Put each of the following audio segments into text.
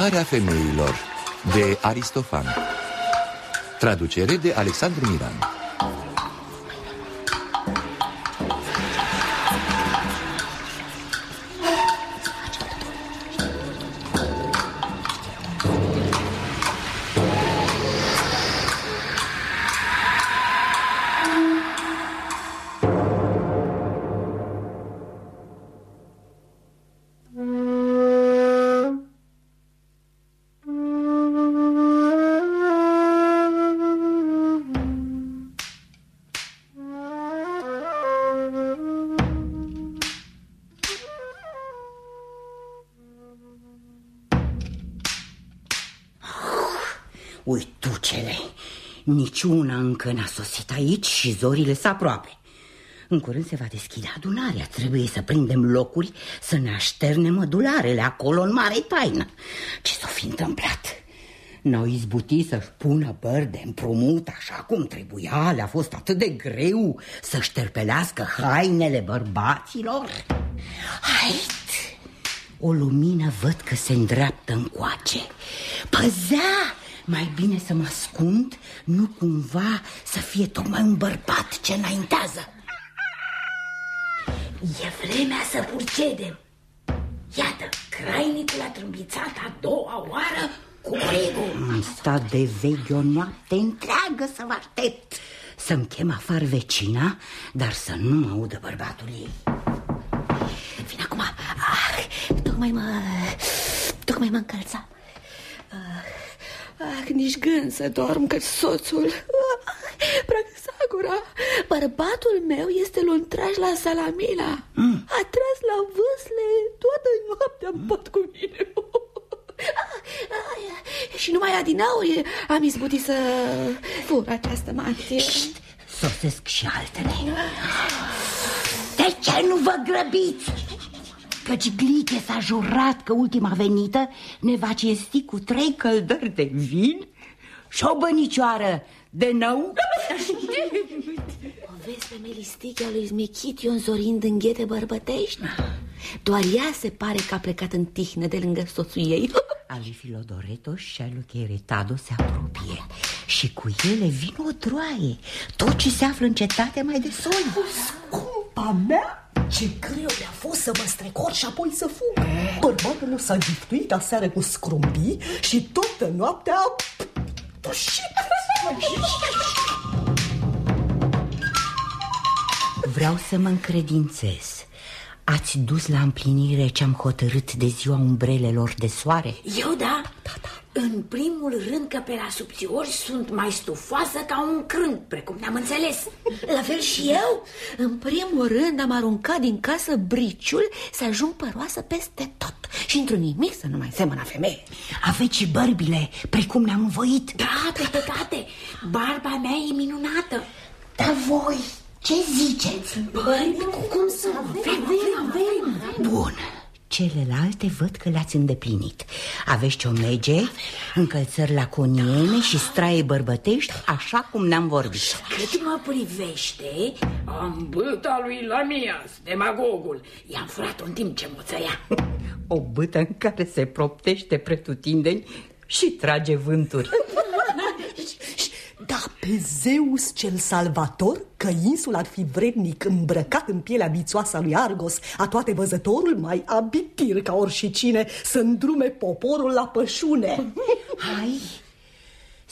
Adunarea femeilor de Aristofan. Traducere de Alexandru Miran niciuna încă n-a sosit aici și zorile s aproape. În curând se va deschide adunarea, trebuie să prindem locuri, să ne așternem mădularele acolo în mare taină. Ce s-o fi întâmplat? N-au izbutit să-și pună băr de împrumut așa cum trebuia, le-a fost atât de greu să șterpelească hainele bărbaților. Hait! O lumină văd că se îndreaptă încoace. Păzea! Mai bine să mă ascund, nu cumva să fie tocmai un bărbat ce înaintează. E vremea să procedem. Iată, crainicul a trâmbițat a doua oară cu brigul. Am stat de vechi o noapte întreagă să vă aștept. Să-mi chem afară vecina, dar să nu mă audă bărbatul ei. Vine acum. Ah, tocmai mă... Tocmai mă încălța. Ah, ah, nici gând să dorm, că soțul... Ah, Praxagora, bărbatul meu este luntraș la Salamila. Mm. A tras la vâsle toată noaptea în pat cu mine. Și numai adinauri am izbutit să fur această mantie. Sosesc și altele. De ce nu vă grăbiți? Căci Gliche s-a jurat că ultima venită ne va cinsti cu trei căldări de vin și o bănicioară de nou. O vezi pe melistichea lui Smichitiu înzorind în ghete bărbătești? Doar ea se pare că a plecat în tihnă de lângă soțul ei Ali Filodoreto și alu Cheretado se apropie Și cu ele vin o droaie Tot ce se află în cetate mai de sol Scumpa mea, ce greu mi-a fost să mă strecor și apoi să fug Bărbatul s-a giftuit aseară cu scrumbii Și toată noaptea a tușit Vreau să mă încredințez Ați dus la împlinire ce-am hotărât de ziua umbrelelor de soare? Eu da? Da, da. În primul rând că pe la subțiori sunt mai stufoasă ca un crânt, precum ne-am înțeles. La fel și eu? În primul rând am aruncat din casă briciul să ajung păroasă peste tot și într-un nimic să nu mai semănă femeie. Aveți și bărbile, precum ne-am învoit. Da, pe toate. Barba mea e minunată. Dar voi ce ziceți? Băi, cum să avem, avem, avem. Bun, celelalte văd că le-ați îndeplinit. Aveți ciomege, încălțări la coniene și straie bărbătești Așa cum ne-am vorbit. Cât mă privește, am băta lui Lamias, demagogul. I-am furat în timp ce muțăia O bătă în care se proptește pretutindeni și trage vânturi Da, pe Zeus cel salvator, că insul ar fi vrednic îmbrăcat în pielea bițoasă a lui Argos, a toate văzătorul mai abitir ca oricine să îndrume poporul la pășune. Hai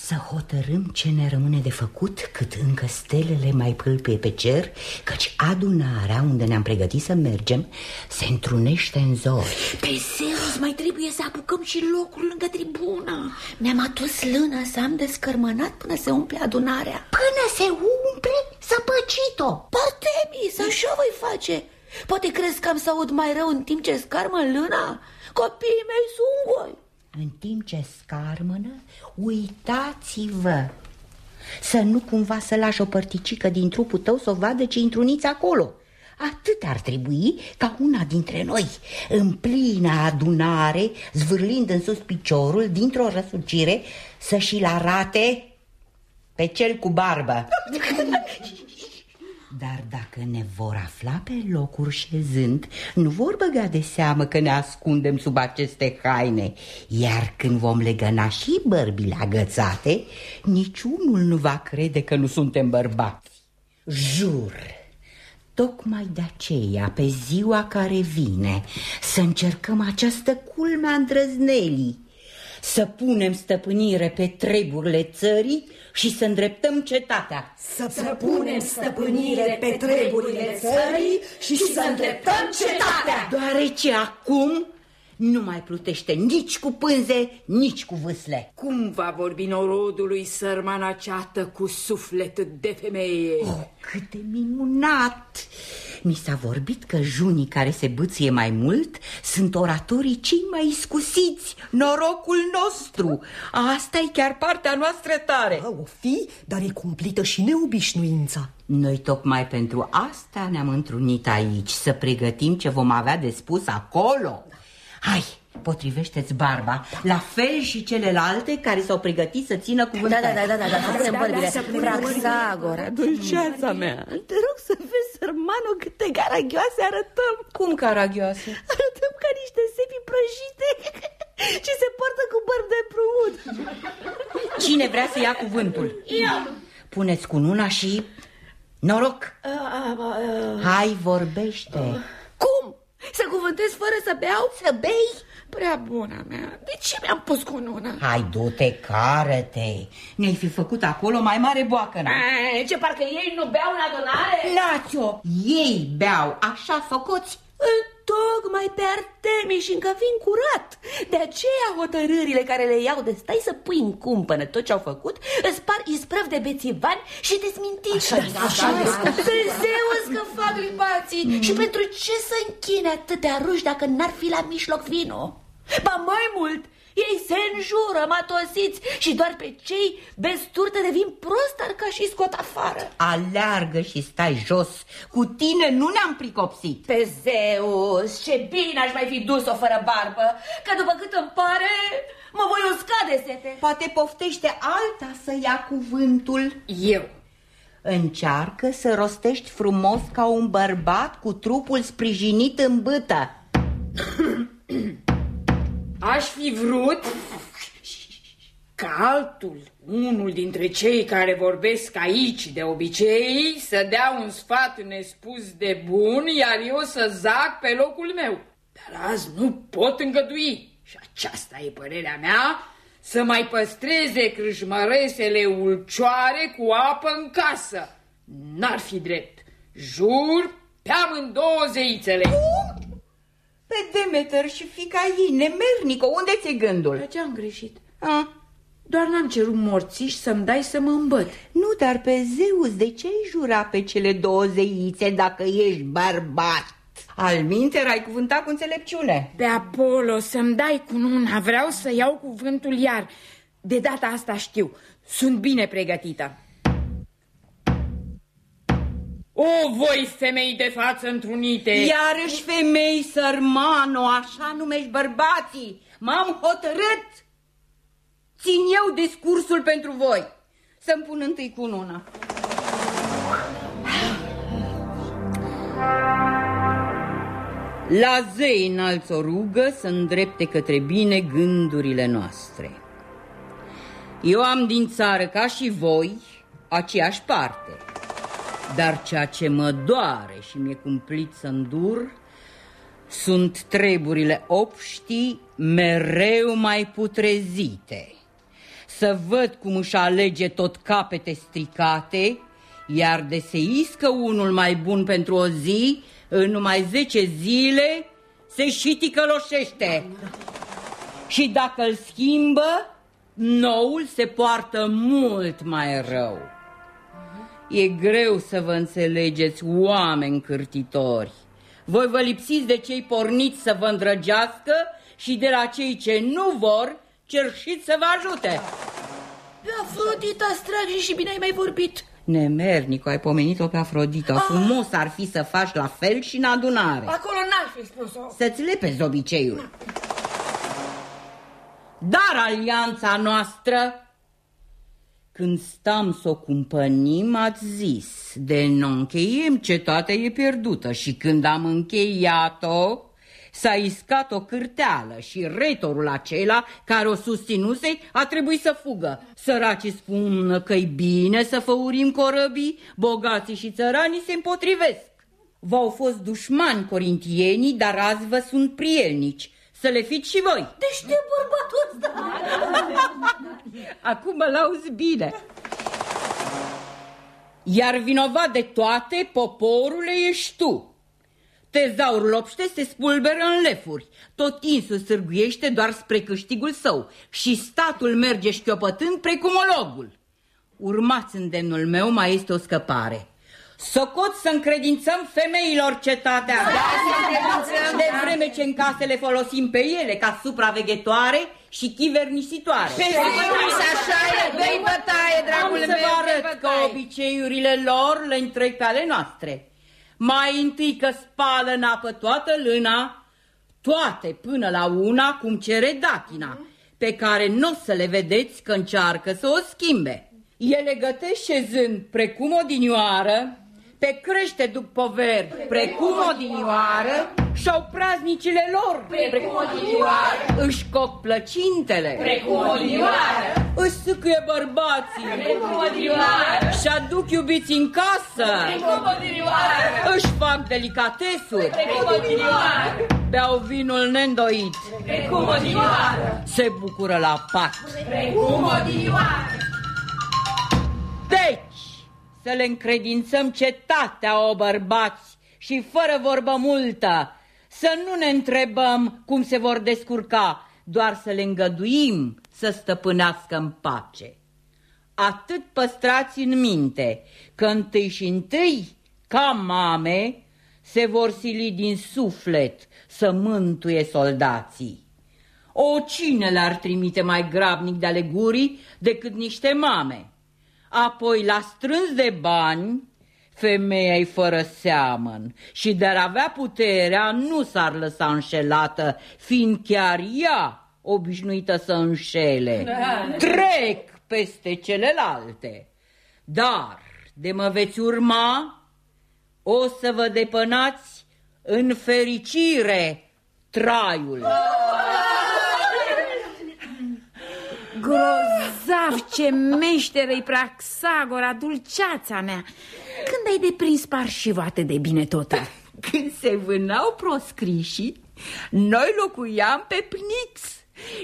să hotărâm ce ne rămâne de făcut cât încă stelele mai pâlpie pe cer, căci adunarea unde ne-am pregătit să mergem se întrunește în zori. Pe Zeus mai trebuie să apucăm și locul lângă tribună. Mi-am adus lână să am descărmănat până se umple adunarea. Până se umple? Săpăcit-o! Partemi, să așa voi face. Poate crezi că am să aud mai rău în timp ce scarmă lâna? Copiii mei sunt goi. În timp ce scarmănă, uitați-vă! Să nu cumva să lași o părticică din trupul tău să o vadă ce intruniți acolo. Atât ar trebui ca una dintre noi, în plină adunare, zvârlind în sus piciorul dintr-o răsucire, să și-l arate pe cel cu barbă Dar dacă ne vor afla pe locuri șezând, nu vor băga de seamă că ne ascundem sub aceste haine. Iar când vom legăna și bărbile agățate, niciunul nu va crede că nu suntem bărbați. Jur! Tocmai de aceea, pe ziua care vine, să încercăm această culmea îndrăznelii, să punem stăpânire pe treburile țării și să îndreptăm cetatea. Să, să punem stăpânire pe treburile țării și să îndreptăm cetatea. Deoarece acum nu mai plutește nici cu pânze, nici cu vâsle. Cum va vorbi norodului sărmana ceată cu suflet de femeie? Oh, cât de minunat! Mi s-a vorbit că junii care se bâție mai mult sunt oratorii cei mai iscusiți, norocul nostru. Asta e chiar partea noastră tare. Da, o fi, dar e cumplită și neobișnuința. Noi tocmai pentru asta ne-am întrunit aici, să pregătim ce vom avea de spus acolo. Hai, potrivește-ți barba, la fel și celelalte care s-au pregătit să țină cuvântul. Da, da, da, da, da, să punem bărbile. Praxagora, dulceața mea, te rog să vezi, sărmanul, câte caragioase arătăm. Cum caragioase? Arătăm ca niște sepi prăjite ce se poartă cu bărb de prut. Cine vrea să ia cuvântul? Eu. Puneți cu una și noroc. Hai, vorbește. Cum? Să cuvântez fără să beau? Să bei? Prea bună mea, de ce mi-am pus cu una? Hai, du-te, cară-te. Ne-ai fi făcut acolo mai mare boacă, nu? Ce, parcă ei nu beau în adunare? Națio, ei beau, așa socoți. Tocmai pe Artemis și încă vin curat. De aceea hotărârile care le iau de stai să pui în cumpănă tot ce au făcut, îți par isprăv de bețivani și de smintiți. Așa, așa este. Zeus că fac libații. Mm. Și pentru ce să închine atâtea ruși dacă n-ar fi la mijloc vino? Ba mai mult, ei se înjură, matosiți și doar pe cei besturte devin prost ca și scot afară. Aleargă și stai jos. Cu tine nu ne-am pricopsit. Pe Zeus, ce bine aș mai fi dus-o fără barbă, că după cât îmi pare, mă voi usca de sete. Poate poftește alta să ia cuvântul. Eu. Încearcă să rostești frumos ca un bărbat cu trupul sprijinit în bâtă. Aș fi vrut ca altul, unul dintre cei care vorbesc aici de obicei, să dea un sfat nespus de bun, iar eu să zac pe locul meu. Dar azi nu pot îngădui, și aceasta e părerea mea, să mai păstreze crâșmăresele ulcioare cu apă în casă. N-ar fi drept. Jur pe amândouă zeițele. Pe Demeter și fica ei, nemernică, unde ți-e gândul? Dar ce am greșit? A? Doar n-am cerut morțiș să-mi dai să mă îmbăt. Nu, dar pe Zeus, de ce ai jura pe cele două zeițe dacă ești bărbat? Al minter ai cuvântat cu înțelepciune. Pe Apollo să-mi dai cu una, vreau să iau cuvântul iar. De data asta știu, sunt bine pregătită. O, voi femei de față întrunite! Iarăși femei, sărmano, așa numești bărbații. M-am hotărât. Țin eu discursul pentru voi. Să-mi pun întâi cu una. La zei înalți o rugă să îndrepte către bine gândurile noastre. Eu am din țară, ca și voi, aceeași parte. Dar ceea ce mă doare și mi-e cumplit să îndur sunt treburile obștii mereu mai putrezite. Să văd cum își alege tot capete stricate, iar de se iscă unul mai bun pentru o zi, în numai zece zile se și ticăloșește. Și dacă îl schimbă, noul se poartă mult mai rău. E greu să vă înțelegeți, oameni cârtitori. Voi vă lipsiți de cei porniți să vă îndrăgească și de la cei ce nu vor, cerșiți să vă ajute. Pe Afrodita, stragi și bine ai mai vorbit. Nemernicu, ai pomenit-o pe Afrodita. Ah. Frumos ar fi să faci la fel și în adunare. Acolo n-ar fi spus-o. Să-ți lepezi obiceiul. Dar alianța noastră Când stam să o cumpănim, ați zis, de nu încheiem, cetatea e pierdută și când am încheiat-o, s-a iscat o cârteală și retorul acela care o susținuse a trebuit să fugă. Săracii spun că-i bine să făurim corăbii, bogații și țăranii se împotrivesc. V-au fost dușmani corintienii, dar azi vă sunt prielnici. Să le fiți și voi. Deci de bărbatul ăsta. Acum mă lauzi bine. Iar vinovat de toate, poporule, ești tu. Tezaurul obște se spulberă în lefuri, tot insul sârguiește doar spre câștigul său și statul merge șchiopătând precum ologul. Urmați îndemnul meu, mai este o scăpare. Socot să încredințăm femeilor cetatea. Da, să De vreme ce în case le folosim pe ele ca supraveghetoare și chivernisitoare. Pe așa e, dă-i bătaie, dragul Am meu, să vă arăt dă-i că bătaie. obiceiurile lor le întrec pe ale noastre. Mai întâi că spală în apă toată lâna, toate până la una cum cere datina, pe care nu o să le vedeți că încearcă să o schimbe. Ele gătesc șezând precum o dinioară, pe crește după poveri precum o dinioară și-au praznicile lor Precum o dinioară. își coc plăcintele Precum o dinioară. își sâcâie bărbații Precum o dinioară. și aduc iubiți în casă Precum o dinioară. își fac delicatesuri Precum o dinioară. beau vinul neîndoit Precum o dinioară. se bucură la pat Precum o dinioară. deci să le încredințăm cetatea o bărbați și fără vorbă multă să nu ne întrebăm cum se vor descurca doar să le îngăduim să stăpânească în pace atât păstrați în minte că întâi și întâi, ca mame, se vor sili din suflet să mântuie soldații. O cine le-ar trimite mai grabnic de ale gurii decât niște mame? Apoi, la strâns de bani, femeia fără seamăn și de a avea puterea nu s-ar lăsa înșelată, fiind chiar ea obișnuită să înșele. Trec peste celelalte. Dar, de mă veți urma, o să vă depănați în fericire traiul. Grozav, ce meșteră-i Praxagora, dulceața mea! Când ai deprins parșiv atât de bine totul? Când se vânau proscrișii, noi locuiam pe Pnix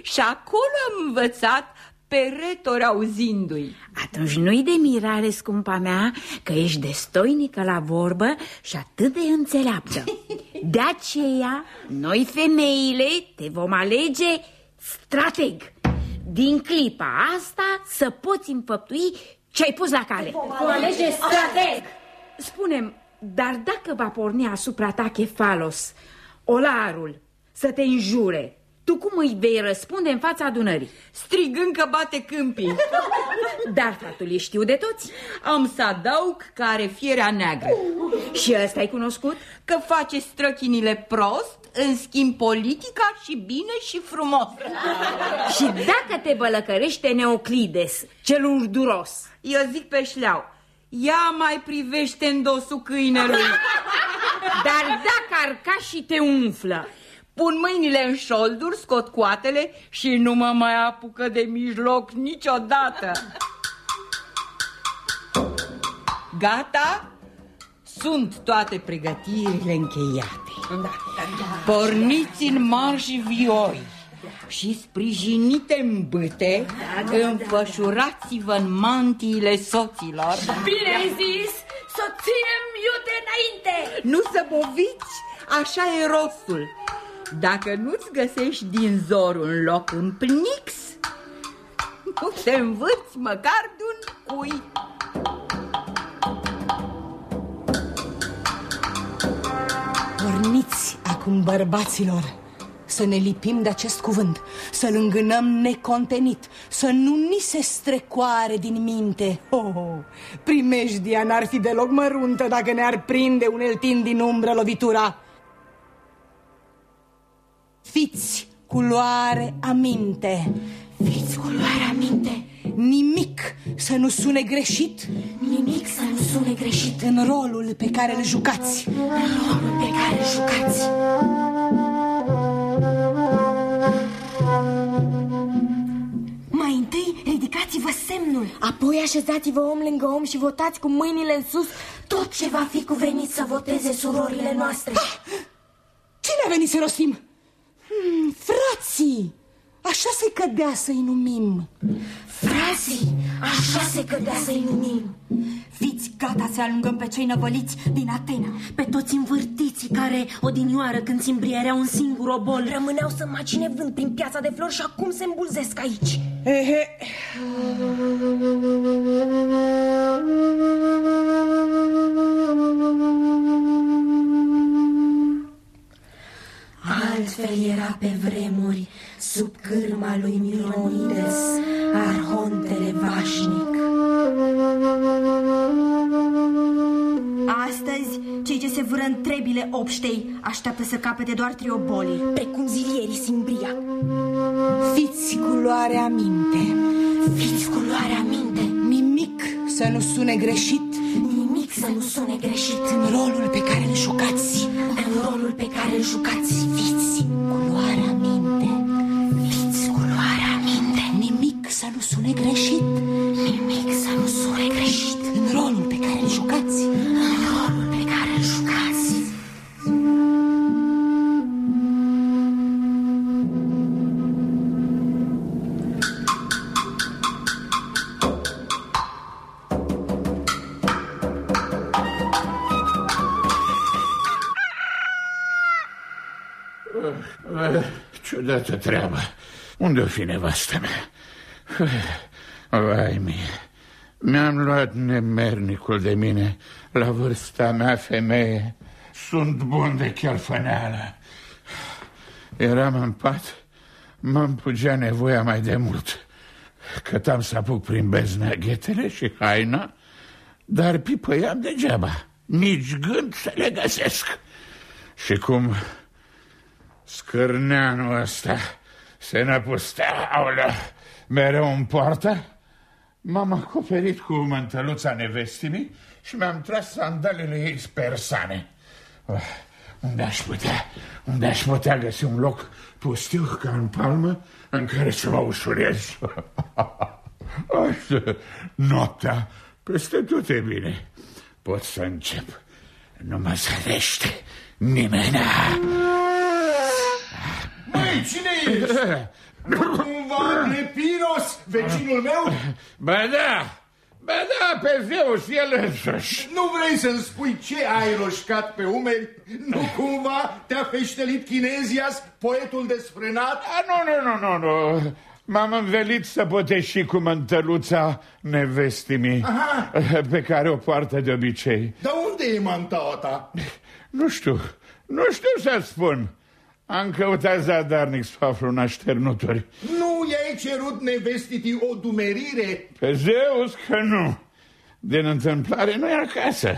și acolo am învățat pe retori auzindu-i. Atunci nu-i de mirare, scumpa mea, că ești destoinică la vorbă și atât de înțeleaptă. De aceea, noi femeile te vom alege strateg. Din clipa asta să poți înfăptui ce ai pus la cale. Vom alege strateg. Spunem, dar dacă va porni asupra ta Chefalos, olarul, să te înjure, tu cum îi vei răspunde în fața adunării? Strigând că bate câmpii. Dar faptul e știu de toți. Am să adaug că are fierea neagră. Și ăsta ai cunoscut? Că face străchinile prost, în schimb politica și bine și frumos. Și dacă te bălăcărește Neoclides, cel urduros, Eu zic pe șleau, ea mai privește în dosul câinelui. dar dacă arca și te umflă, Pun mâinile în șolduri, scot coatele și nu mă mai apucă de mijloc niciodată. Gata? Sunt toate pregătirile încheiate. Porniți în marș vioi și sprijinite în bâte, înfășurați-vă în mantiile soților. Bine ai zis, să ținem iute înainte. Nu să boviți, așa e rostul. Dacă nu-ți găsești din zor un loc în pnix, nu te învârți măcar de un cui. Porniți acum, bărbaților, să ne lipim de acest cuvânt, să-l îngânăm necontenit, să nu ni se strecoare din minte. Oh, oh, primejdia n-ar fi deloc măruntă dacă ne-ar prinde uneltind din umbră lovitura. Fiți culoare aminte, fiți cu luarea minte, Nimic să nu sune greșit. Nimic să nu sune greșit. În rolul pe care îl jucați. În rolul pe care îl jucați. Mai întâi ridicați-vă semnul. Apoi așezați-vă om lângă om și votați cu mâinile în sus. Tot ce va fi cuvenit să voteze surorile noastre. Ah! Cine a venit să rostim? Hmm, frații Așa se cădea să-i numim. Frații, așa se cădea să-i numim. Fiți gata să alungăm pe cei năvăliți din Atena. Pe toți învârtiții care, odinioară când se îmbriereau un singur obol Rămâneau să macine vânt prin piața de flori și acum se îmbulzesc aici. Ehe. Altfel era pe vremuri, sub cârma lui Mironides, arhontele vașnic. Astăzi, cei ce se vâră în trebile obștei așteaptă să capete doar triobolii. Precum zilierii Simbria. Fiți culoarea minte. Fiți culoarea minte. Nimic să nu sune greșit. Nimic să nu sune greșit. În rolul pe care îl jucați. În rolul pe care îl jucați. Fiți culoarea minte. Ciudată treabă. Unde-o fi nevastă mea? Vai mie, mi-am luat nemernicul de mine la vârsta mea femeie. Sunt bun de chiar făneală. Eram în pat, mă împugea nevoia mai de mult. Cătam să apuc prin beznă ghetele și haina, dar pipăiam degeaba. Nici gând să le găsesc. Și cum Scârneanul ăsta se năpustea, aulă, mereu în poartă. M-am acoperit cu mântăluța nevestimii și mi-am tras sandalele ei spersane. Oh, unde aș putea, unde aș putea găsi un loc pustiu ca în palmă în care să mă ușurez? Așa, noaptea, peste tot e bine. Pot să încep. Nu mă zărește nimeni. Măi, cine ești? Nu cumva Nepiros, vecinul meu? Ba da, ba da, pe Zeus, el însuși. Nu vrei să-mi spui ce ai roșcat pe umeri? Nu cumva te-a feștelit Chinezias, poetul desfrânat? A, nu, nu, nu, nu, nu. M-am învelit să potesc și cu mântăluța nevestimii, Aha. pe care o poartă de obicei. Dar unde e mantaua ta? Nu știu, nu știu să spun. Am căutat zadarnic să aflu în așternuturi. Nu i-ai cerut nevestitii o dumerire? Pe Zeus că nu. Din întâmplare nu e acasă.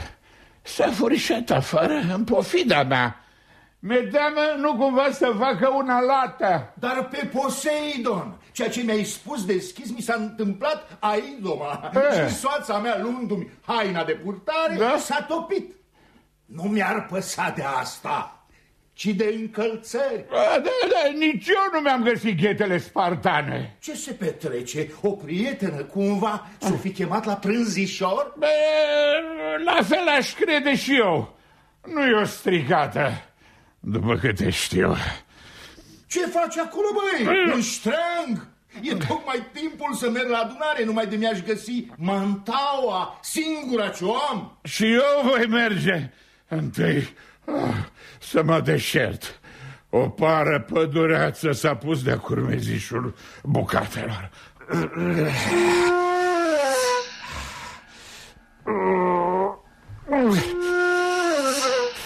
S-a furișat afară în pofida mea. Mi-e teamă nu cumva să facă una lată. Dar pe Poseidon, ceea ce mi-ai spus deschis mi s-a întâmplat aidoma. Și soața mea, luându-mi haina de purtare, da? s-a topit. Nu mi-ar păsa de asta ci de încălțări. Da, da, da, nici eu nu mi-am găsit ghetele spartane. Ce se petrece? O prietenă cumva să o fi chemat la prânzișor? Be, la fel aș crede și eu. Nu e o stricată, după câte știu. Ce faci acolo, băi? Un ștrang? E tocmai timpul să merg la adunare, numai de mi-aș găsi mantaua, singura ce o am. Și eu voi merge. Întâi Ah, să mă deșert. O pară pădureață s-a pus de-a curmezișul bucatelor.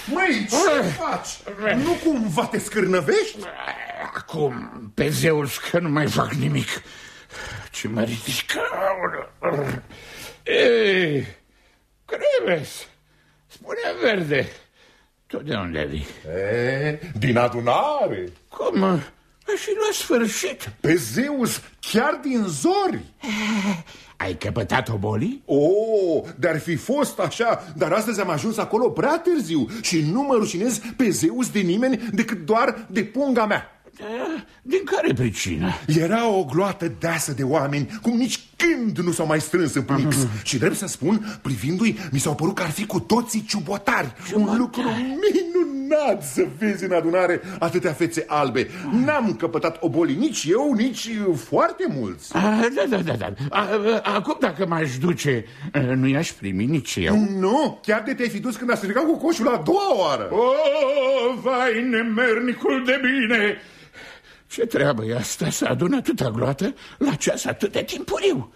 Măi, ce faci? Nu cumva te scârnăvești? Acum, pe Zeus, că nu mai fac nimic. Ce mă ridică? Ei, Creves, spune verde, tu de unde vii? E, din adunare. Cum? Și la sfârșit. Pe Zeus, chiar din zori. Ai căpătat o boli? O, oh, dar fi fost așa, dar astăzi am ajuns acolo prea târziu și nu mă rușinez pe Zeus de nimeni decât doar de punga mea. Din care pricină? Era o gloată deasă de oameni, cum nici când nu s-au mai strâns în plix. și drept să spun, privindu-i, mi s-au părut că ar fi cu toții ciubotari. Un lucru minunat să vezi în adunare atâtea fețe albe. N-am căpătat oboli nici eu, nici foarte mulți. A, da, da, da, da. A, acum dacă m-aș duce, nu i-aș primi nici eu. Nu, chiar de te-ai fi dus când a strigat cu coșul la a doua oară. O, vai, nemernicul de bine! Ce treabă e asta să adună atâta gloată la ceas atât de timpuriu?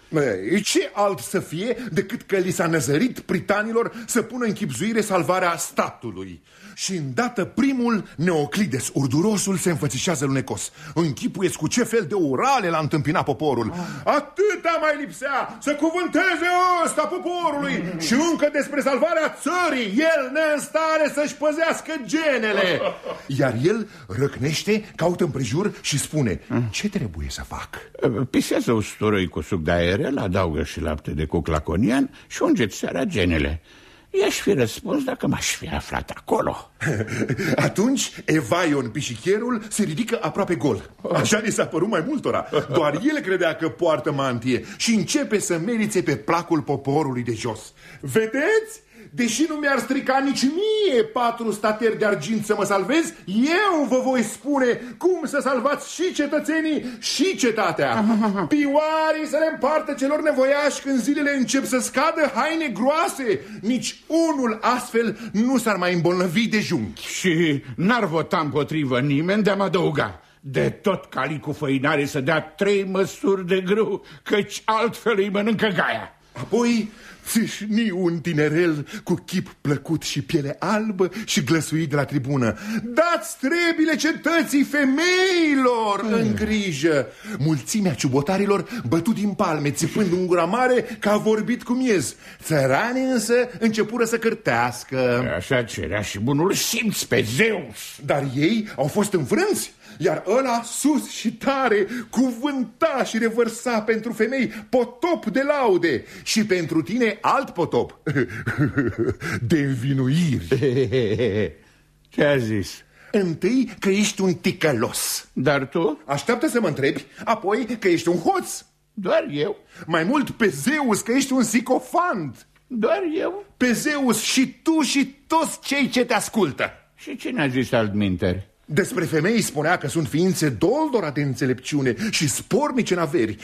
Ei, ce alt să fie decât că li s-a năzărit pritanilor să pună în chipzuire salvarea statului? Și îndată primul, Neoclides, urdurosul, se înfățișează lunecos. Închipuieți cu ce fel de urale l-a întâmpinat poporul. Atâta mai lipsea să cuvânteze ăsta poporului și încă despre salvarea țării. El ne în stare să-și păzească genele. Iar el răcnește, caută împrejur și spune, ce trebuie să fac? Pisează usturoi cu suc de aerel, adaugă și lapte de cuc laconian și ungeți seara genele. I-aș fi răspuns dacă m-aș fi aflat acolo. Atunci Evaion, pișichierul, se ridică aproape gol. Așa ni s-a părut mai multora. Doar el credea că poartă mantie și începe să merițe pe placul poporului de jos. Vedeți? Deși nu mi-ar strica nici mie patru stateri de argint să mă salvez, eu vă voi spune cum să salvați și cetățenii și cetatea. Pioarii să le împartă celor nevoiași când zilele încep să scadă haine groase. Nici unul astfel nu s-ar mai îmbolnăvi de junchi. Și n-ar vota împotrivă nimeni de a mă adăuga. De tot calicul făinare să dea trei măsuri de grâu, căci altfel îi mănâncă gaia. Apoi țâșni un tinerel cu chip plăcut și piele albă și glăsuit de la tribună. Dați trebile cetății femeilor mm. în grijă! Mulțimea ciubotarilor bătut din palme, țipând un gura mare că a vorbit cu miez. Țăranii însă începură să cârtească. Așa cerea și bunul simț pe Zeus. Dar ei au fost înfrânți iar ăla sus și tare cuvânta și revărsa pentru femei potop de laude și pentru tine alt potop de învinuiri. Ce a zis? Întâi că ești un ticălos. Dar tu? Așteaptă să mă întrebi, apoi că ești un hoț. Doar eu. Mai mult pe Zeus că ești un sicofant. Doar eu. Pe Zeus și tu și toți cei ce te ascultă. Și cine a zis altminteri? Despre femei spunea că sunt ființe doldora de înțelepciune și spornice în averi.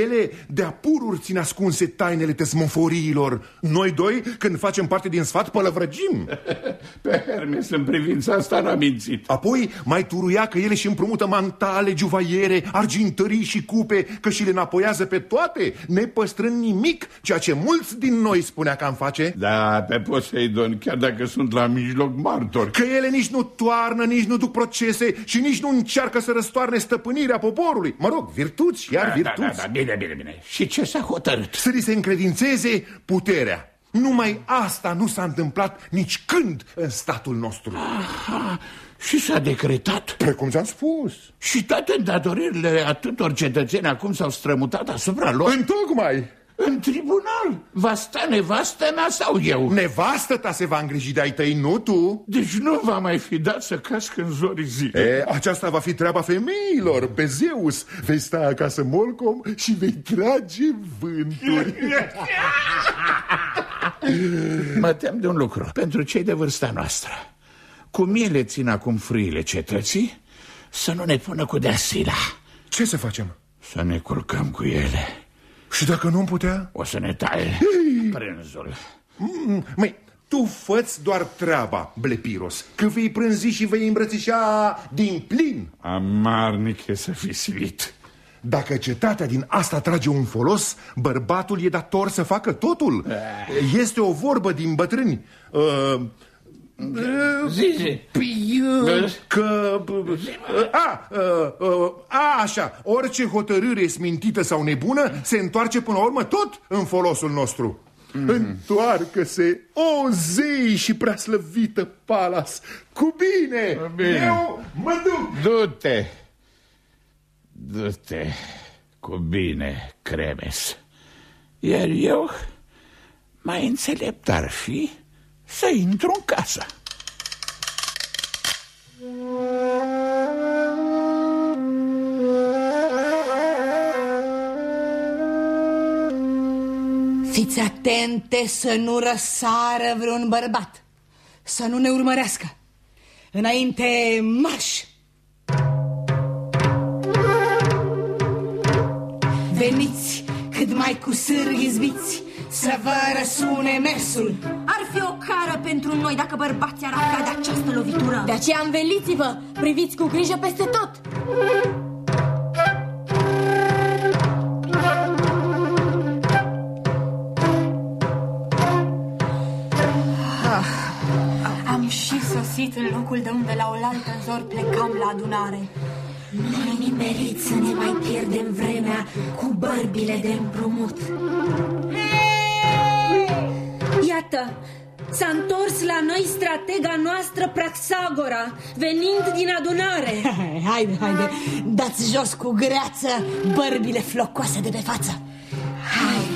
Ele de-a pururi țin ascunse tainele tesmoforiilor. Noi doi, când facem parte din sfat, pălăvrăgim. Pe Hermes în privința asta n-a mințit. Apoi mai turuia că ele și împrumută mantale, juvaiere, argintării și cupe, că și le înapoiază pe toate, nepăstrând nimic, ceea ce mulți din noi spunea că am face. Da, pe Poseidon, chiar dacă sunt la mijloc martori. Că ele nici nu toarnă, nici nu duc procese și nici nu încearcă să răstoarne stăpânirea poporului. Mă rog, virtuți, iar da, virtuți. Da, da, da, bine, bine, bine. Și ce s-a hotărât? Să li se încredințeze puterea. Numai asta nu s-a întâmplat nici când în statul nostru. Aha, și s-a decretat? Precum ți-am spus. Și toate îndatoririle atâtor cetățeni acum s-au strămutat asupra lor? Întocmai. În tribunal va sta nevastă mea sau eu? Nevastă ta se va îngriji de-ai tăi, nu tu? Deci nu va mai fi dat să cască în zorii zilei. E, aceasta va fi treaba femeilor, pe Zeus. Vei sta acasă molcom și vei trage vânturi. mă tem de un lucru. Pentru cei de vârsta noastră. Cum ele țin acum frâile cetății, să nu ne pună cu deasila. Ce să facem? Să ne culcăm cu ele. Și dacă nu-mi putea? O să ne taie prânzul. Mm, măi, tu făți doar treaba, Blepiros, că vei prânzi și vei îmbrățișa din plin. Amarnic e să fii silit. Dacă cetatea din asta trage un folos, bărbatul e dator să facă totul. Este o vorbă din bătrâni. Uh, Zize. Că... A, a, așa, orice hotărâre smintită sau nebună se întoarce până la urmă tot în folosul nostru. Mm. Întoarcă-se, o zei și prea slăvită Palas, cu bine! bine. Eu mă duc! Du-te! Du-te cu bine, Cremes. Iar eu, mai înțelept ar fi să intru în casă. Fiți atente să nu răsară vreun bărbat, să nu ne urmărească. Înainte, marș! Veniți cât mai cu sârghi izbiți să vă răsune mersul. Ar fi o cară pentru noi dacă bărbații ar afla de această lovitură. De aceea înveliți-vă, priviți cu grijă peste tot. Am și sosit în locul de unde la oaltă în zor plecam la adunare. Ne-ai nimerit să ne mai pierdem vremea cu bărbile de împrumut. Iată, s-a întors la noi stratega noastră Praxagora, venind din adunare. Haide, haide, dați jos cu greață bărbile flocoase de pe față. Hai,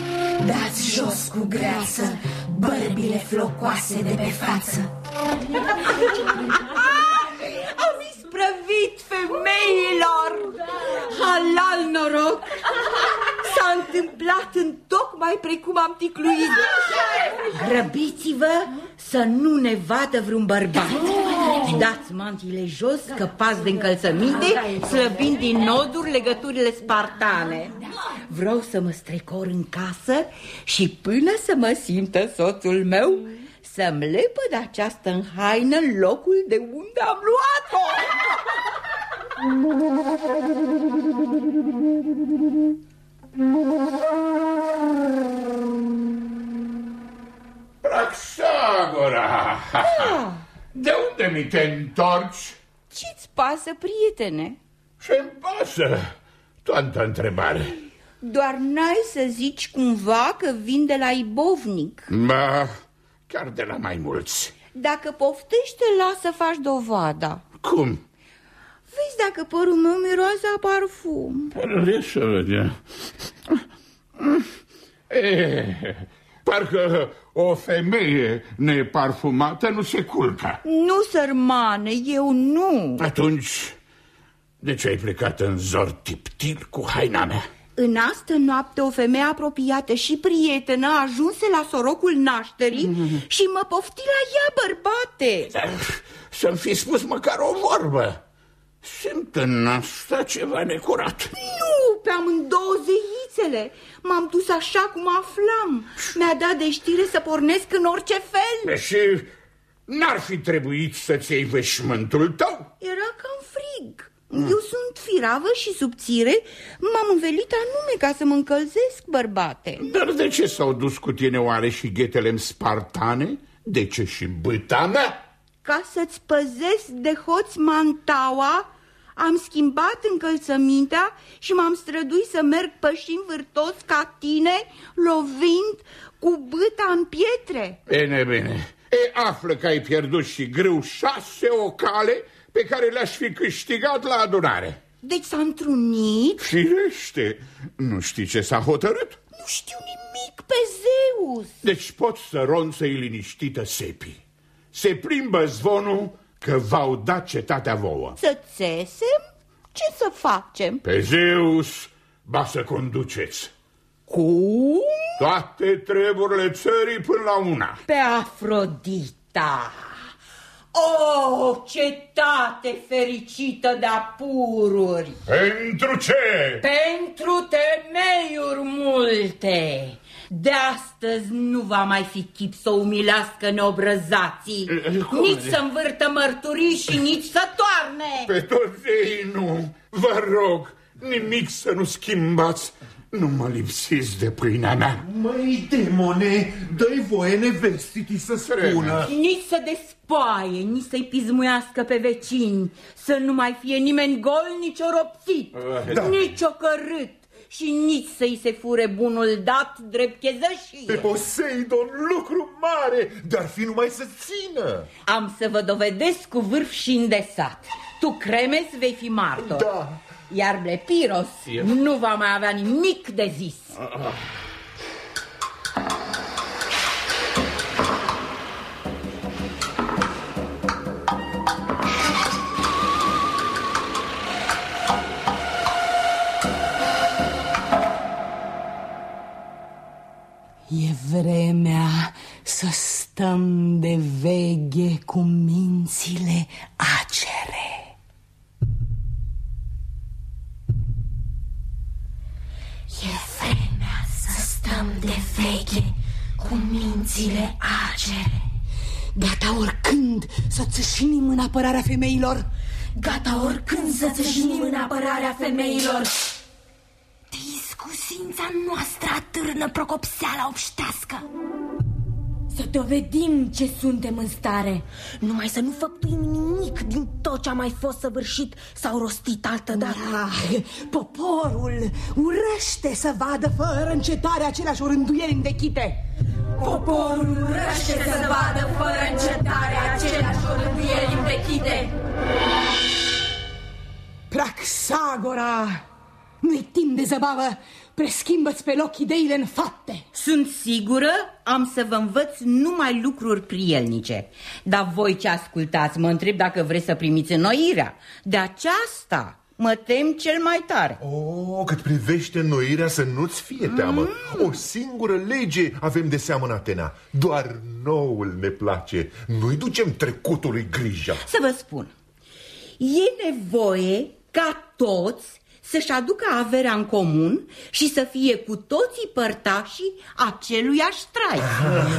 dați jos cu greață bărbile flocoase de pe față. Am isprăvit femeilor! Halal noroc! S-a întâmplat în tocmai precum am ticluit. Răbiți-vă să nu ne vadă vreun bărbat. Dați mantiile jos, scăpați de încălțăminte, slăbind din noduri legăturile spartane. Vreau să mă strecor în casă și până să mă simtă soțul meu, să-mi lepăd această în haină în locul de unde am luat-o. Praxagora! De unde mi te întorci? Ce-ți pasă, prietene? Ce-mi pasă? Toată întrebare. Doar n-ai să zici cumva că vin de la Ibovnic. Ba, chiar de la mai mulți. Dacă poftești, te las să faci dovada. Cum? Vezi dacă părul meu miroase a parfum. Părere să vedem. E, parcă o femeie neparfumată nu se culcă. Nu, sărmane, eu nu. Atunci, de ce ai plecat în zor tiptil cu haina mea? În astă noapte o femeie apropiată și prietenă ajunse la sorocul nașterii și mă pofti la ea, bărbate. Dar Să-mi fi spus măcar o vorbă. Simt în asta ceva necurat. Nu, pe amândouă zeițele. M-am dus așa cum aflam. Mi-a dat de știre să pornesc în orice fel. Și n-ar fi trebuit să-ți iei veșmântul tău? Era cam frig. Eu sunt firavă și subțire. M-am învelit anume ca să mă încălzesc, bărbate. Dar de ce s-au dus cu tine oare și ghetele spartane? De ce și băta mea? Ca să-ți păzesc de hoț mantaua, am schimbat încălțămintea și m-am străduit să merg pășind vârtos ca tine, lovind cu băta în pietre. Bine, bine. E, află că ai pierdut și grâu șase ocale pe care le-aș fi câștigat la adunare. Deci s-a întrunit? Firește, nu știi ce s-a hotărât? Nu știu nimic pe Zeus. Deci poți să ronță-i liniștită sepii. Se plimbă zvonul că v-au dat cetatea vouă. Să țesem? Ce să facem? Pe Zeus, ba să conduceți. Cum? Toate treburile țării până la una. Pe Afrodita. Oh, cetate fericită de apururi! Pentru ce? Pentru temeiuri multe! De astăzi nu va mai fi chip să umilească neobrăzații, Cum? nici să învârtă mărturii și nici să toarne! Pe toți ei nu. Vă rog, nimic să nu schimbați. Nu mă lipsiți de pâinea mea. Măi, demone, dă-i voie nevestitii să spună. Nici să despoaie, nici să-i pismuiască pe vecini, să nu mai fie nimeni gol, nici oropsit, Da. nici ocărât și nici să-i se fure bunul dat drept Pe chezășie. Poseidon, lucru mare, dar fi numai să țină. Am să vă dovedesc cu vârf și îndesat. Tu, Cremes, vei fi martor. Da. Iar Blepiros nu va mai avea nimic de zis. E vremea să stăm de veghe cu mințile acere. E vremea să stăm de veche cu mințile acere. Gata oricând să țâșnim în apărarea femeilor. Gata oricând să țâșnim în apărarea femeilor. Discusința noastră atârnă procopseala obștească. Să dovedim ce suntem în stare Numai să nu făptuim nimic din tot ce a mai fost săvârșit sau rostit altădată Ah, poporul urăște să vadă fără încetare aceleași orânduieli învechite. Poporul urăște să vadă fără încetare aceleași orânduieli învechite Praxagora! Nu-i timp de zăbavă, preschimbă-ți pe loc ideile în fapte. Sunt sigură am să vă învăț numai lucruri prielnice. Dar voi ce ascultați, mă întreb dacă vreți să primiți înnoirea. De aceasta mă tem cel mai tare. Oh, cât privește înnoirea să nu-ți fie teamă. Mm. O singură lege avem de seamă în Atena. Doar noul ne place. Nu-i ducem trecutului grija. Să vă spun, e nevoie ca toți să-și aducă averea în comun și să fie cu toții părtașii aceluiași trai.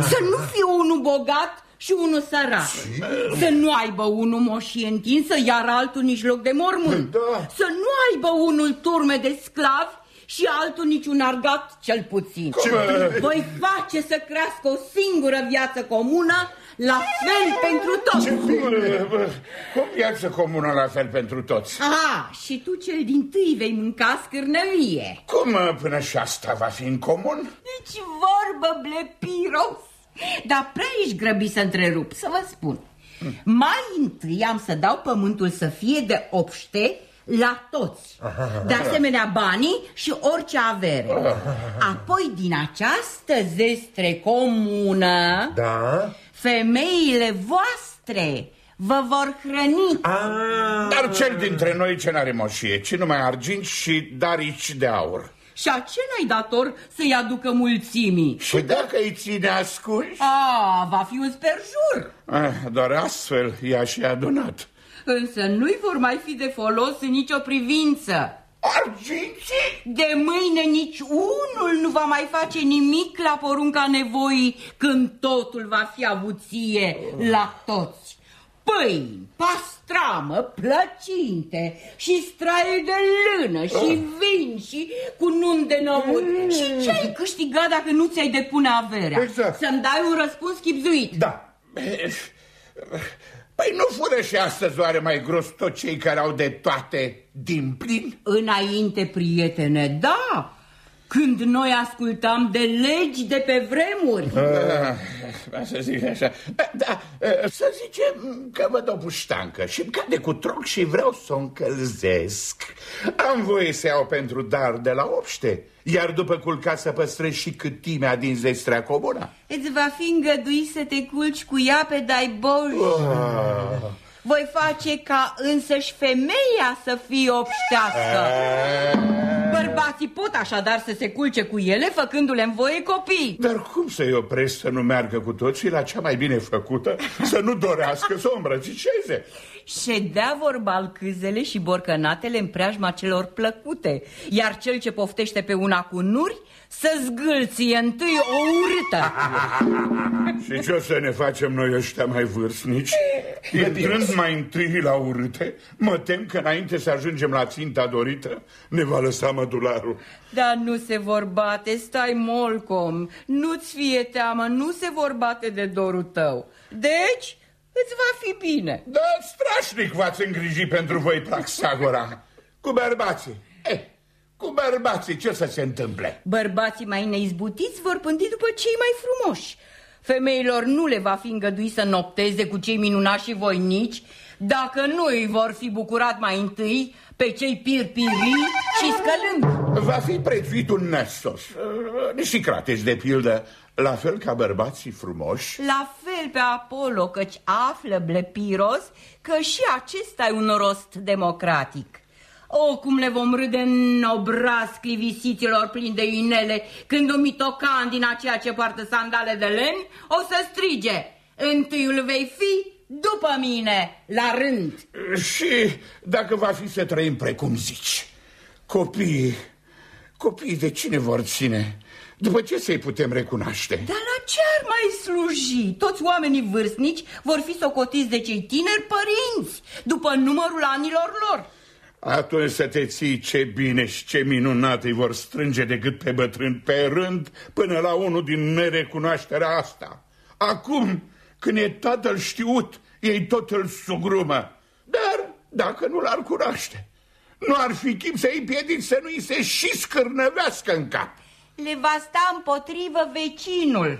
Să nu fie unul bogat și unul sărac. Să nu aibă unul moșie întinsă, iar altul nici loc de mormânt. Da. Să nu aibă unul turme de sclavi și altul niciun argat cel puțin. Voi face să crească o singură viață comună, la fel pentru toți. O viață comună la fel pentru toți. Aha, și tu cel din tâi vei mânca scârnăvie. Cum până și asta va fi în comun? Deci vorbă, blepiros. Dar prea ești grăbit să întrerup, să vă spun. Mai întâi am să dau pământul să fie de obște la toți. De asemenea banii și orice avere. Apoi din această zestre comună, Da? Femeile voastre vă vor hrăni. Ah. Dar cel dintre noi ce n-are moșie, ci numai argint și darici de aur. Și acela-i dator să-i aducă mulțimii. Și dacă îi ține ascunși, A, va fi un sperjur. ah, doar astfel i-aș și adunat. Însă nu-i vor mai fi de folos în nicio privință. Arginții? De mâine nici unul nu va mai face nimic la porunca nevoii când totul va fi avuție la toți. Pâini, pastramă, plăcinte și straie de lână și vin și cunun de năut. Și ce ai câștigat dacă nu ți-ai depune averea? Exact. Să-mi dai un răspuns chipzuit. Da. Păi nu fură și astăzi oare mai gros tot cei care au de toate din plin? Înainte, prietene, da, când noi ascultam de legi de pe vremuri. Ah, să zic așa. Da, da, să zicem că văd o puștancă și îmi cade cu troc și vreau să o încălzesc. Am voie să iau pentru dar de la obște, iar după culcat să păstrez și câtimea din zestrea comună. Îți va fi îngăduit să te culci cu ea pe dai boj. Voi face ca însăși femeia să fie obștească. Bărbații pot așadar să se culce cu ele, făcându-le în voie copii. Dar cum să-i opresc să nu meargă cu toții la cea mai bine făcută, să nu dorească să o îmbrățișeze? Ședea vorba câzele și borcănatele în preajma celor plăcute, iar cel ce poftește pe una cu nuri să zgâlție întâi o urâtă. Și ce o să ne facem noi ăștia mai vârstnici? Intrând mai întâi la urâte, mă tem că înainte să ajungem la ținta dorită, ne va lăsa mădularul. Dar nu se vor bate, stai molcom, nu-ți fie teamă, nu se vor bate de dorul tău. Deci, îți va fi bine. Da, strașnic v-ați îngrijit pentru voi, Praxagora. Cu bărbații. Eh, cu bărbații ce o să se întâmple? Bărbații mai neizbutiți vor pândi după cei mai frumoși. Femeilor nu le va fi îngăduit să nopteze cu cei minunași și voinici dacă nu îi vor fi bucurat mai întâi pe cei pirpirii și scălând. Va fi prețuit un nestos. Și crateți, de pildă, la fel ca bărbații frumoși. La fel pe Apollo, căci află Blepiros că și acesta e un rost democratic. O, cum le vom râde în obraz clivisiților plini de inele când un mitocan din aceea ce poartă sandale de len o să strige Întâiul vei fi după mine, la rând. Și dacă va fi să trăim precum zici, copiii, copiii de cine vor ține? După ce să-i putem recunoaște? Dar la ce ar mai sluji? Toți oamenii vârstnici vor fi socotiți de cei tineri părinți, după numărul anilor lor. Atunci să te ții ce bine și ce minunat îi vor strânge decât pe bătrâni pe rând până la unul din nerecunoașterea asta. Acum, când e tatăl știut, ei tot îl sugrumă. Dar dacă nu l-ar cunoaște, nu ar fi chip să-i piedici să nu-i se și scârnăvească în cap. Le va sta împotrivă vecinul.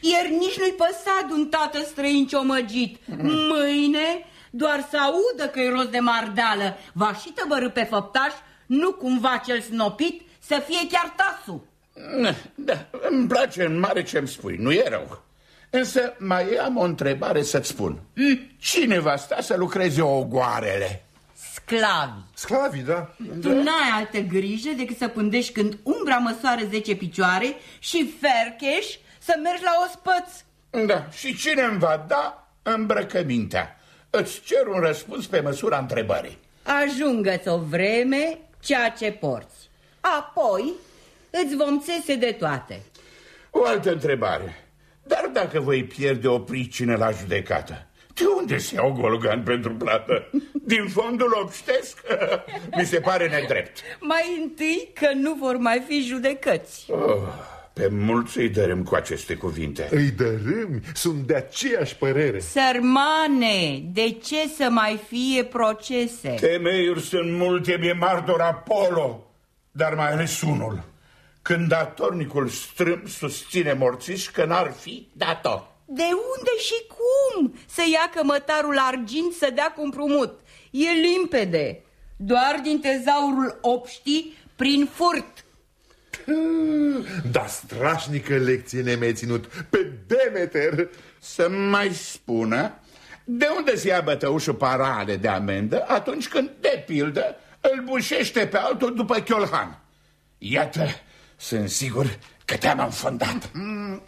Iar nici nu-i păsa de un tată străin ciomăgit. Mâine doar să audă că e rost de mardală, va și tăbărâ pe făptaș, nu cumva cel snopit să fie chiar tasul. Da, îmi place în mare ce-mi spui, nu e rău. Însă mai am o întrebare să-ți spun. Mm. Cine va sta să lucreze ogoarele? Sclavi. Sclavi, da. Tu n-ai altă grijă decât să pândești când umbra măsoară 10 picioare și fercheș să mergi la ospăț. Da, și cine îmi va da îmbrăcămintea? Îți cer un răspuns pe măsura întrebării. Ajungă-ți o vreme ceea ce porți. Apoi îți vom țese de toate. O altă întrebare. Dar dacă voi pierde o pricină la judecată, de unde se iau golgan pentru plată? Din fondul obștesc? Mi se pare nedrept. Mai întâi că nu vor mai fi judecăți. Oh, pe mulți îi dărâm cu aceste cuvinte. Îi dărâm? Sunt de aceeași părere. Sărmane, de ce să mai fie procese? Temeiuri sunt multe, mi-e martor Apollo, dar mai ales unul. Când datornicul strâmb susține morțiș că n-ar fi dator. De unde și cum să ia cămătarul argint să dea cu împrumut? E limpede, doar din tezaurul obștii prin furt. Da, strașnică lecție ne mai ținut pe Demeter. Să mai spună de unde se ia bătăușul parale de amendă atunci când, de pildă, îl bușește pe altul după chiolhan. Iată, sunt sigur că te-am înfundat. Mm.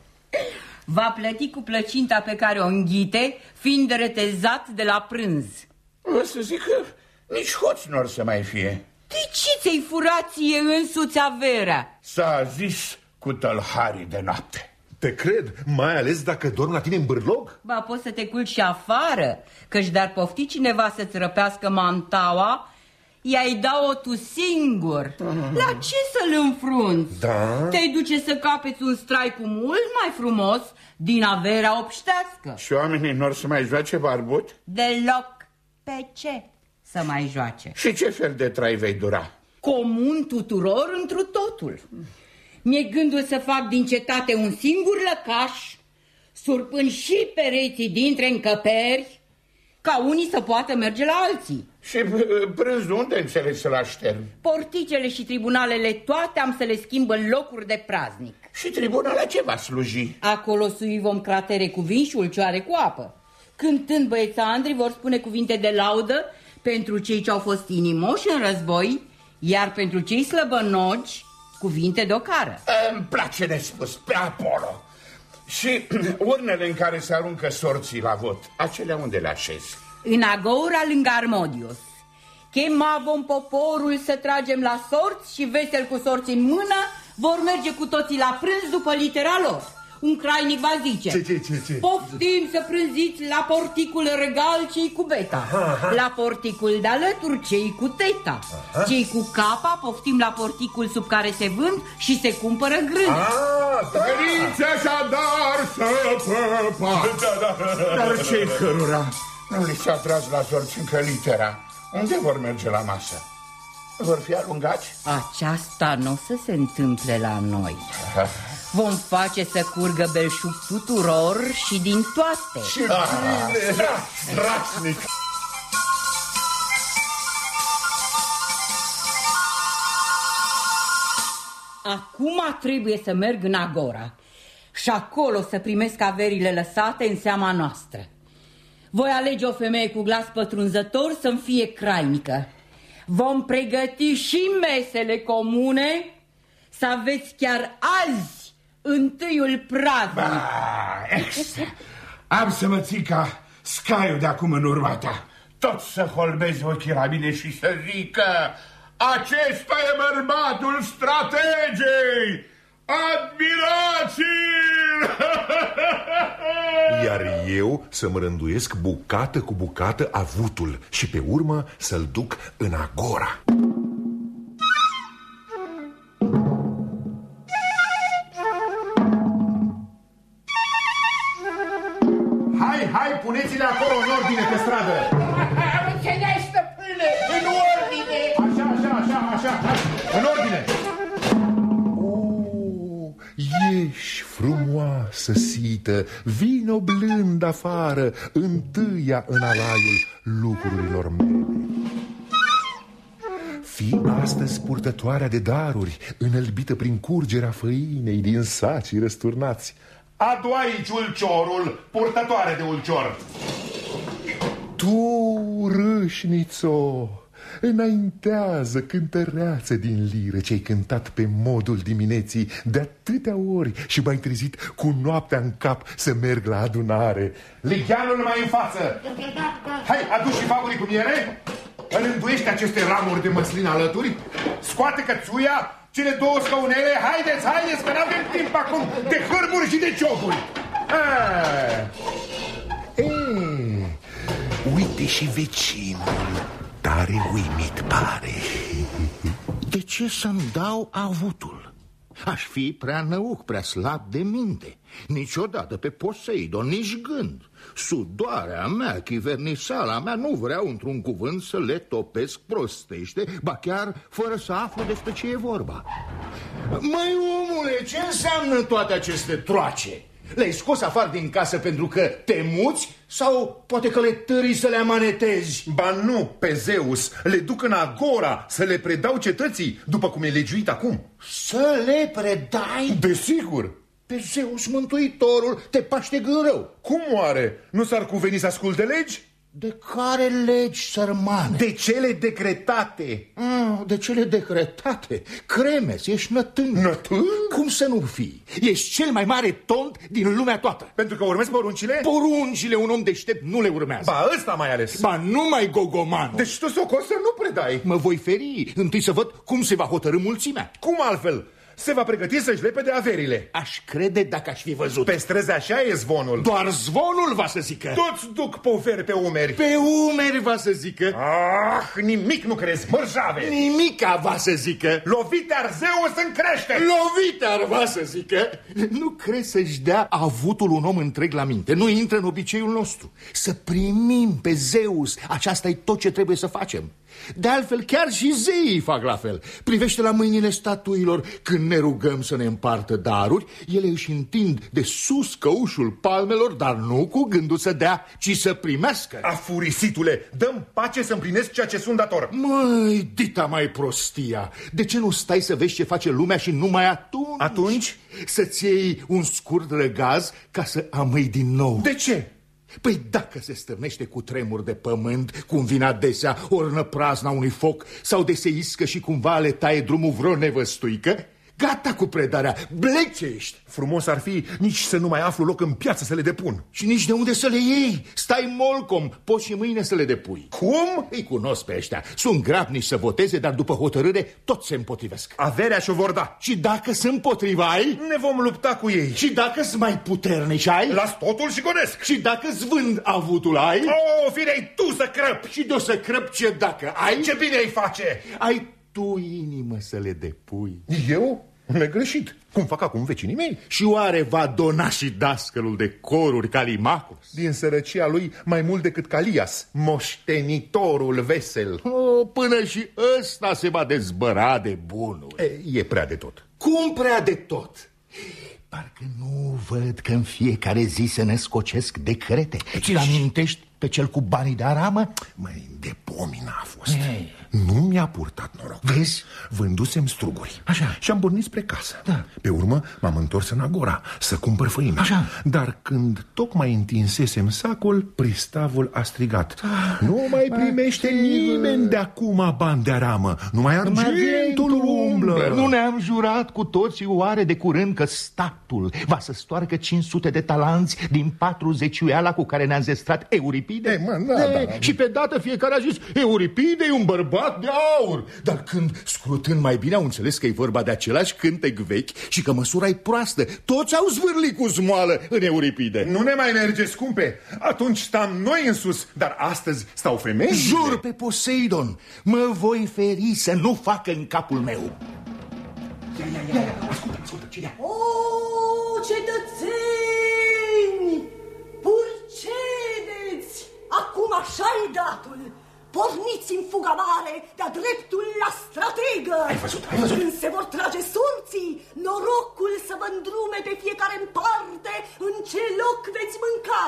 Va plăti cu plăcinta pe care o înghite, fiind retezat de la prânz. O să zic că nici hoți nu or să mai fie. De ce ți-ai furat ție însuți averea? S-a zis cu tălharii de noapte. Te cred, mai ales dacă dorm la tine în bârlog? Ba, poți să te culci și afară, căci dar pofti cineva să-ți răpească mantaua i-ai da-o tu singur. La ce să-l înfrunți? Da? Te-ai duce să capeți un strai cu mult mai frumos din averea obștească. Și oamenii nu să mai joace barbut? Deloc. Pe ce să mai joace? Și ce fel de trai vei dura? Comun tuturor întru totul. Mi-e gândul să fac din cetate un singur lăcaș, surpând și pereții dintre încăperi, ca unii să poată merge la alții. Și prânzul unde înțeles să-l aștern? Porticele și tribunalele toate am să le schimb în locuri de praznic. Și tribunala ce va sluji? Acolo sui vom cratere cu vin și ulcioare cu apă. Cântând băiețandrii vor spune cuvinte de laudă pentru cei ce au fost inimoși în război, iar pentru cei slăbănogi, cuvinte de ocară. Îmi place nespus, pe Apollo. Și urnele în care se aruncă sorții la vot, acelea unde le așez? În agoura lângă Armodios. Chemavom poporul să tragem la sorți și vesel cu sorți în mână vor merge cu toții la prânz după litera lor. Un crainic va zice Ce, ce, ce, ce? Poftim să prânziți la porticul regal cei cu beta aha, aha. La porticul de alături cei cu teta aha. Cei cu capa poftim la porticul sub care se vând și se cumpără grâne Ah, da. Veniți așadar să păpați Da, da. Dar cei cărura nu li s-a tras la sorți încă litera Unde vor merge la masă? Vor fi alungați? Aceasta nu o să se întâmple la noi Vom face să curgă belșug tuturor și din toate. Și bine, strașnic! Acum trebuie să merg în Agora și acolo să primesc averile lăsate în seama noastră. Voi alege o femeie cu glas pătrunzător să-mi fie crainică. Vom pregăti și mesele comune să aveți chiar azi întâiul praznic. Ba, ex, am să mă ții ca scaiul de acum în urma ta. Tot să holbezi ochii la mine și să zică acesta e bărbatul strategei! Admirați-l! Iar eu să mă rânduiesc bucată cu bucată avutul și pe urmă să-l duc în agora. Hai, hai, puneți-le acolo în ordine pe stradă. Am înțeles, stăpâne, în ordine! Așa, așa, așa, așa, hai, în ordine. Ești frumoasă, sită, vino blând afară, întâia în alaiul lucrurilor mele. Fii astăzi purtătoarea de daruri, înălbită prin curgerea făinei din sacii răsturnați. Adu aici ulciorul, purtătoare de ulcior. Tu, râșnițo, înaintează cântăreață din lire ce ai cântat pe modul dimineții de atâtea ori și m-ai trezit cu noaptea în cap să merg la adunare. Ligheanul mai în față. Hai, adu și faburii cu miere. Rânduiește aceste ramuri de măslin alături. Scoate cățuia, cele două scaunele. Haideți, haideți, că n-avem timp acum de hârburi și de ciocuri. Ah. E, uite și vecinul, tare uimit pare. De ce să-mi dau avutul? Aș fi prea năuc, prea slab de minte. Niciodată pe Poseidon, nici gând. Sudoarea mea, chivernisala mea, nu vreau într-un cuvânt să le topesc prostește, ba chiar fără să aflu despre ce e vorba. Măi, omule, ce înseamnă toate aceste troace? Le-ai scos afară din casă pentru că te muți sau poate că le târii să le amanetezi? Ba nu, pe Zeus, le duc în agora să le predau cetății, după cum e legiuit acum. Să le predai? Desigur. Pe Zeus, mântuitorul, te paște în rău. Cum oare? Nu s-ar cuveni să asculte legi? De care legi, sărmane? De cele decretate. Ah, de cele decretate? Cremes, ești nătân. Nătân? Cum să nu fii? Ești cel mai mare tont din lumea toată. Pentru că urmezi poruncile? Poruncile un om deștept nu le urmează. Ba, ăsta mai ales. Ba, nu mai gogomanul. Deci tu socos să nu predai. Mă voi feri. Întâi să văd cum se va hotărâ mulțimea. Cum altfel? Se va pregăti să-și lepede averile. Aș crede dacă aș fi văzut. Pe străzi așa e zvonul. Doar zvonul va să zică. Toți duc poveri pe umeri. Pe umeri va să zică. Ah, nimic nu crezi, mărjave. Nimica va să zică. Lovite ar Zeus în crește. Lovite ar va să zică. Nu crezi să-și dea avutul un om întreg la minte. Nu intră în obiceiul nostru. Să primim pe Zeus. Aceasta e tot ce trebuie să facem. De altfel, chiar și zeii fac la fel. Privește la mâinile statuilor. Când ne rugăm să ne împartă daruri, ele își întind de sus căușul palmelor, dar nu cu gândul să dea, ci să primească. Afurisitule, dăm pace să împlinesc ceea ce sunt dator. Măi, dita mai prostia, de ce nu stai să vezi ce face lumea și numai atunci? Atunci? Să-ți iei un scurt răgaz ca să amâi din nou. De ce? Păi dacă se stârnește cu tremur de pământ, cum vine adesea ornă prazna unui foc, sau de se iscă și cumva le taie drumul vreo nevăstuică, Gata cu predarea, blecești Frumos ar fi nici să nu mai aflu loc în piață să le depun. Și nici de unde să le iei. Stai molcom, poți și mâine să le depui. Cum? Îi cunosc pe ăștia. Sunt grabnici să voteze, dar după hotărâre tot se împotrivesc. Averea și-o vor da. Și dacă se împotrivai Ne vom lupta cu ei. Și dacă sunt mai puternici ai? Las totul și gonesc. Și dacă-ți vând avutul ai? O, firei tu să crăp. Și de o să crăp ce dacă ai? Ce bine ai face. Ai tu inimă să le depui. Eu? Negreșit, cum fac acum vecinii mei. Și oare va dona și dascălul de coruri Calimacos? Din sărăcia lui mai mult decât Calias, moștenitorul vesel. O, până și ăsta se va dezbăra de bunul. E, e prea de tot. Cum prea de tot? Parcă nu văd că în fiecare zi se ne scocesc decrete Ți-l amintești pe cel cu banii de aramă? Măi, de pomina a fost Ei. Nu mi-a purtat noroc. Vezi? Vândusem struguri. Așa. Și am pornit spre casă. Da. Pe urmă m-am întors în Agora Să cumpăr făină. Așa. Dar când tocmai întinsesem sacul Pristavul a strigat. Da. Nu mai primește nimeni de acum bani de aramă. Numai argentul umblă. Nu ne-am jurat cu toții oare de curând Că statul va să stoarcă 500 de talanți Din 40 cu care ne-a zestrat Euripide? Euripide? Ei, mă, da, e, da, Și pe dată fiecare a zis, Euripide e un bărbat de aur. Dar când, scrutând mai bine, au înțeles că e vorba de același cântec vechi și că măsura e proastă. Toți au zvârlit cu zmoală în Euripide. Nu ne mai merge, scumpe. Atunci stam noi în sus, dar astăzi stau femei. Jur pe Poseidon, mă voi feri să nu facă în capul meu. Ia, ia, ia, ia, ascultă, ascultă, ce ia? O, cetățeni! Purcedeți! Acum așa-i datul! Porniți în fuga mare de-a dreptul la strategă! Ai văzut, ai văzut! Când se vor trage surții, norocul să vă îndrume pe fiecare în parte în ce loc veți mânca!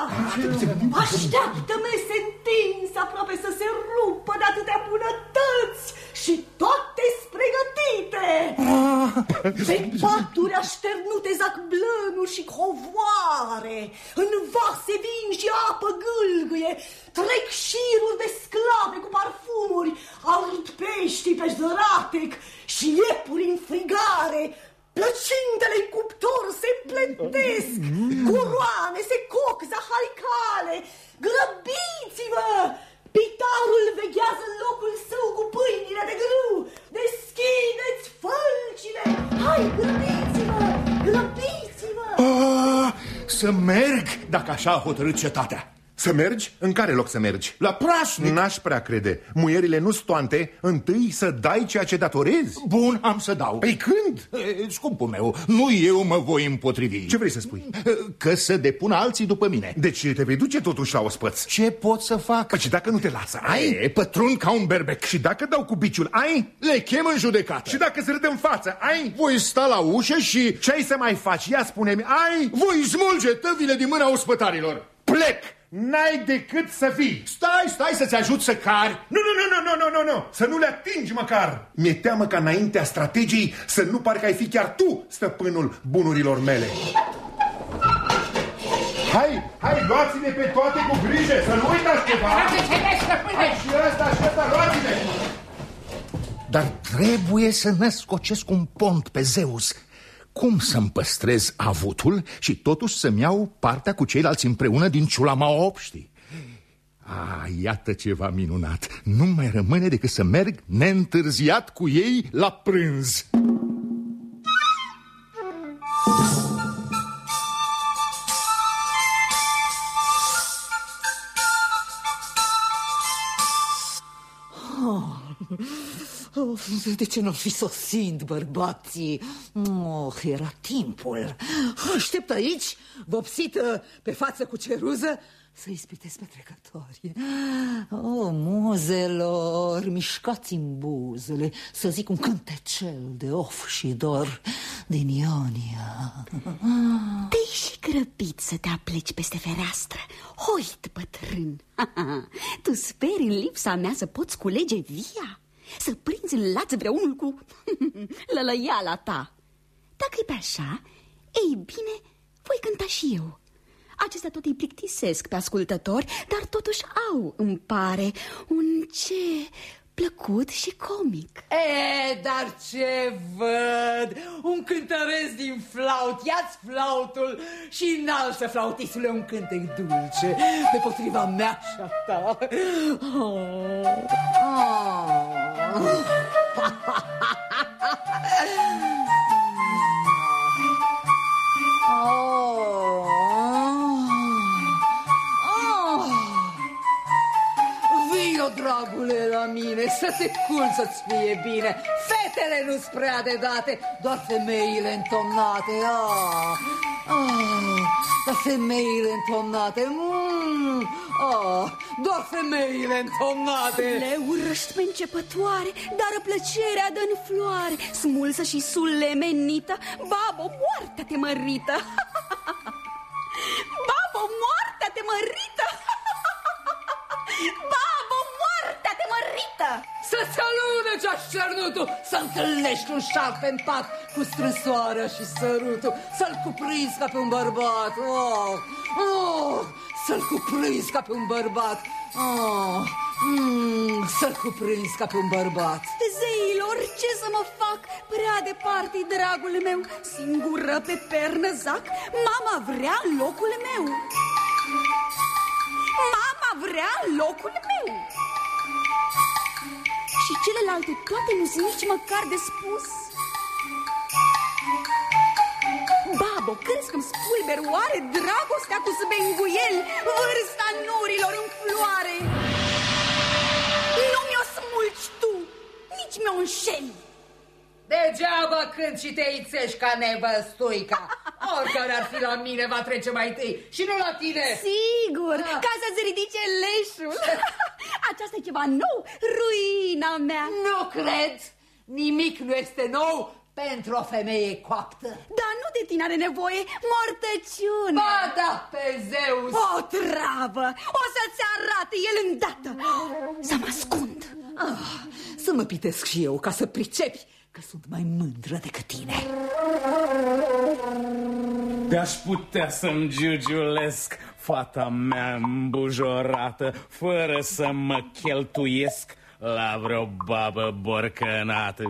Așteaptă-mă sentința aproape să se rupă de atâtea bunătăți și toate pregătite! Pe paturi așternute zac blănuri și covoare, în vase vin și apă gâlgâie, trec șiruri de sclave cu parfumuri, ard pești pe zăratec și iepuri în frigare, Plăcintele în cuptor se plătesc, curoane se coc zaharicale, grăbiți-vă! Pitarul veghează locul său cu pâinile de grâu. Deschideți fălcile! Hai, grăbiți-vă! Grăbiți-vă! Ah, să merg dacă așa a hotărât cetatea. Să mergi? În care loc să mergi? La prașnic N-aș prea crede Muierile nu stoante Întâi să dai ceea ce datorezi Bun, am să dau Păi când? E, scumpul meu, nu eu mă voi împotrivi Ce vrei să spui? Că să depună alții după mine Deci te vei duce totuși la ospăț Ce pot să fac? Păi și dacă nu te lasă, ai? E, pătrund ca un berbec Și dacă dau cu biciul, ai? Le chem în judecată Și dacă se în față, ai? Voi sta la ușă și... Ce ai să mai faci? Ia spune-mi, ai? Voi smulge tăvile din mâna ospătarilor Plec! N-ai decât să fii. Stai, stai să-ți ajut să cari. Nu, nu, nu, nu, nu, nu, nu Să nu le atingi măcar. Mi-e teamă ca înaintea strategiei Să nu pare că ai fi chiar tu stăpânul bunurilor mele. Hai, hai, luați-ne pe toate cu grijă Să nu uitați ceva. Hai și ăsta și ăsta, luați-ne. Dar trebuie să născocesc un pont pe Zeus cum să-mi păstrez avutul și totuși să-mi iau partea cu ceilalți împreună din ciulama obștii? Ah, iată ceva minunat! Nu mai rămâne decât să merg neîntârziat cu ei la prânz. De ce nu fi sosind bărbații? Oh, era timpul. Aștept aici, vopsită pe față cu ceruză, să ispitesc pe trecători. Oh, muzelor, mișcați în buzele, să zic un cântecel de of și dor din Ionia. Te-ai și grăbit să te apleci peste fereastră. Hoit, bătrân! tu speri în lipsa mea să poți culege via? Să prinzi în laț vreunul cu lălăiala ta. Dacă e pe așa, ei bine, voi cânta și eu. Acestea tot îi plictisesc pe ascultători Dar totuși au, îmi pare, un ce plăcut și comic E, dar ce văd? Un cântăresc din flaut, ia-ți flautul și înalță, flautisule, un cântec dulce Pe potriva mea și a ta oh. Oh. Vino, dragule, la mine, să te cul să-ți fie bine. Fetele nu-s prea de date, doar femeile întomnate ah. Ah, Dar femeile întomnate, mm, ah, doar femeile întomnate. Le urăști pe începătoare, dar plăcerea dă în floare. Smulsă și sulemenită, babo, moartea-te mărită. Babo, moartea-te mărită Babo, moartea-te mărită Să-ți alude ce-aș cernutul Să întâlnești un șarpe în pat Cu strânsoarea și sărutul. Să-l cuprinzi ca pe un bărbat. Oh, oh, Să-l cuprinzi ca pe un bărbat. Oh, mm, Să-l cuprinzi ca pe un bărbat. Zeilor, ce să mă fac? Prea departe dragul meu. Singură pe pernă zac Mama vrea locul meu. Mama vrea locul meu. Și celelalte toate nu sunt nici măcar de spus. Babo, crezi că-mi spulber oare dragostea cu zbenguieli Vârsta norilor în floare? Nu mi-o smulgi tu, nici mi-o înșeli Degeaba când și te ițești ca nevăstuica. Oricare ar fi la mine va trece mai întâi. Și nu la tine. Sigur, da. ca să-ți ridice leșul. Aceasta e ceva nou, ruina mea. Nu cred, nimic nu este nou pentru o femeie coaptă. Dar nu de tine are nevoie, mortăciune. Ba da, pe Zeus. O travă, o să-ți arate el îndată. Să mă ascund. Ah, Să mă pitesc și eu ca să pricepi că sunt mai mândră decât tine. Te-aș putea să-mi giugiulesc fata mea îmbujorată, fără să mă cheltuiesc la vreo babă borcănată.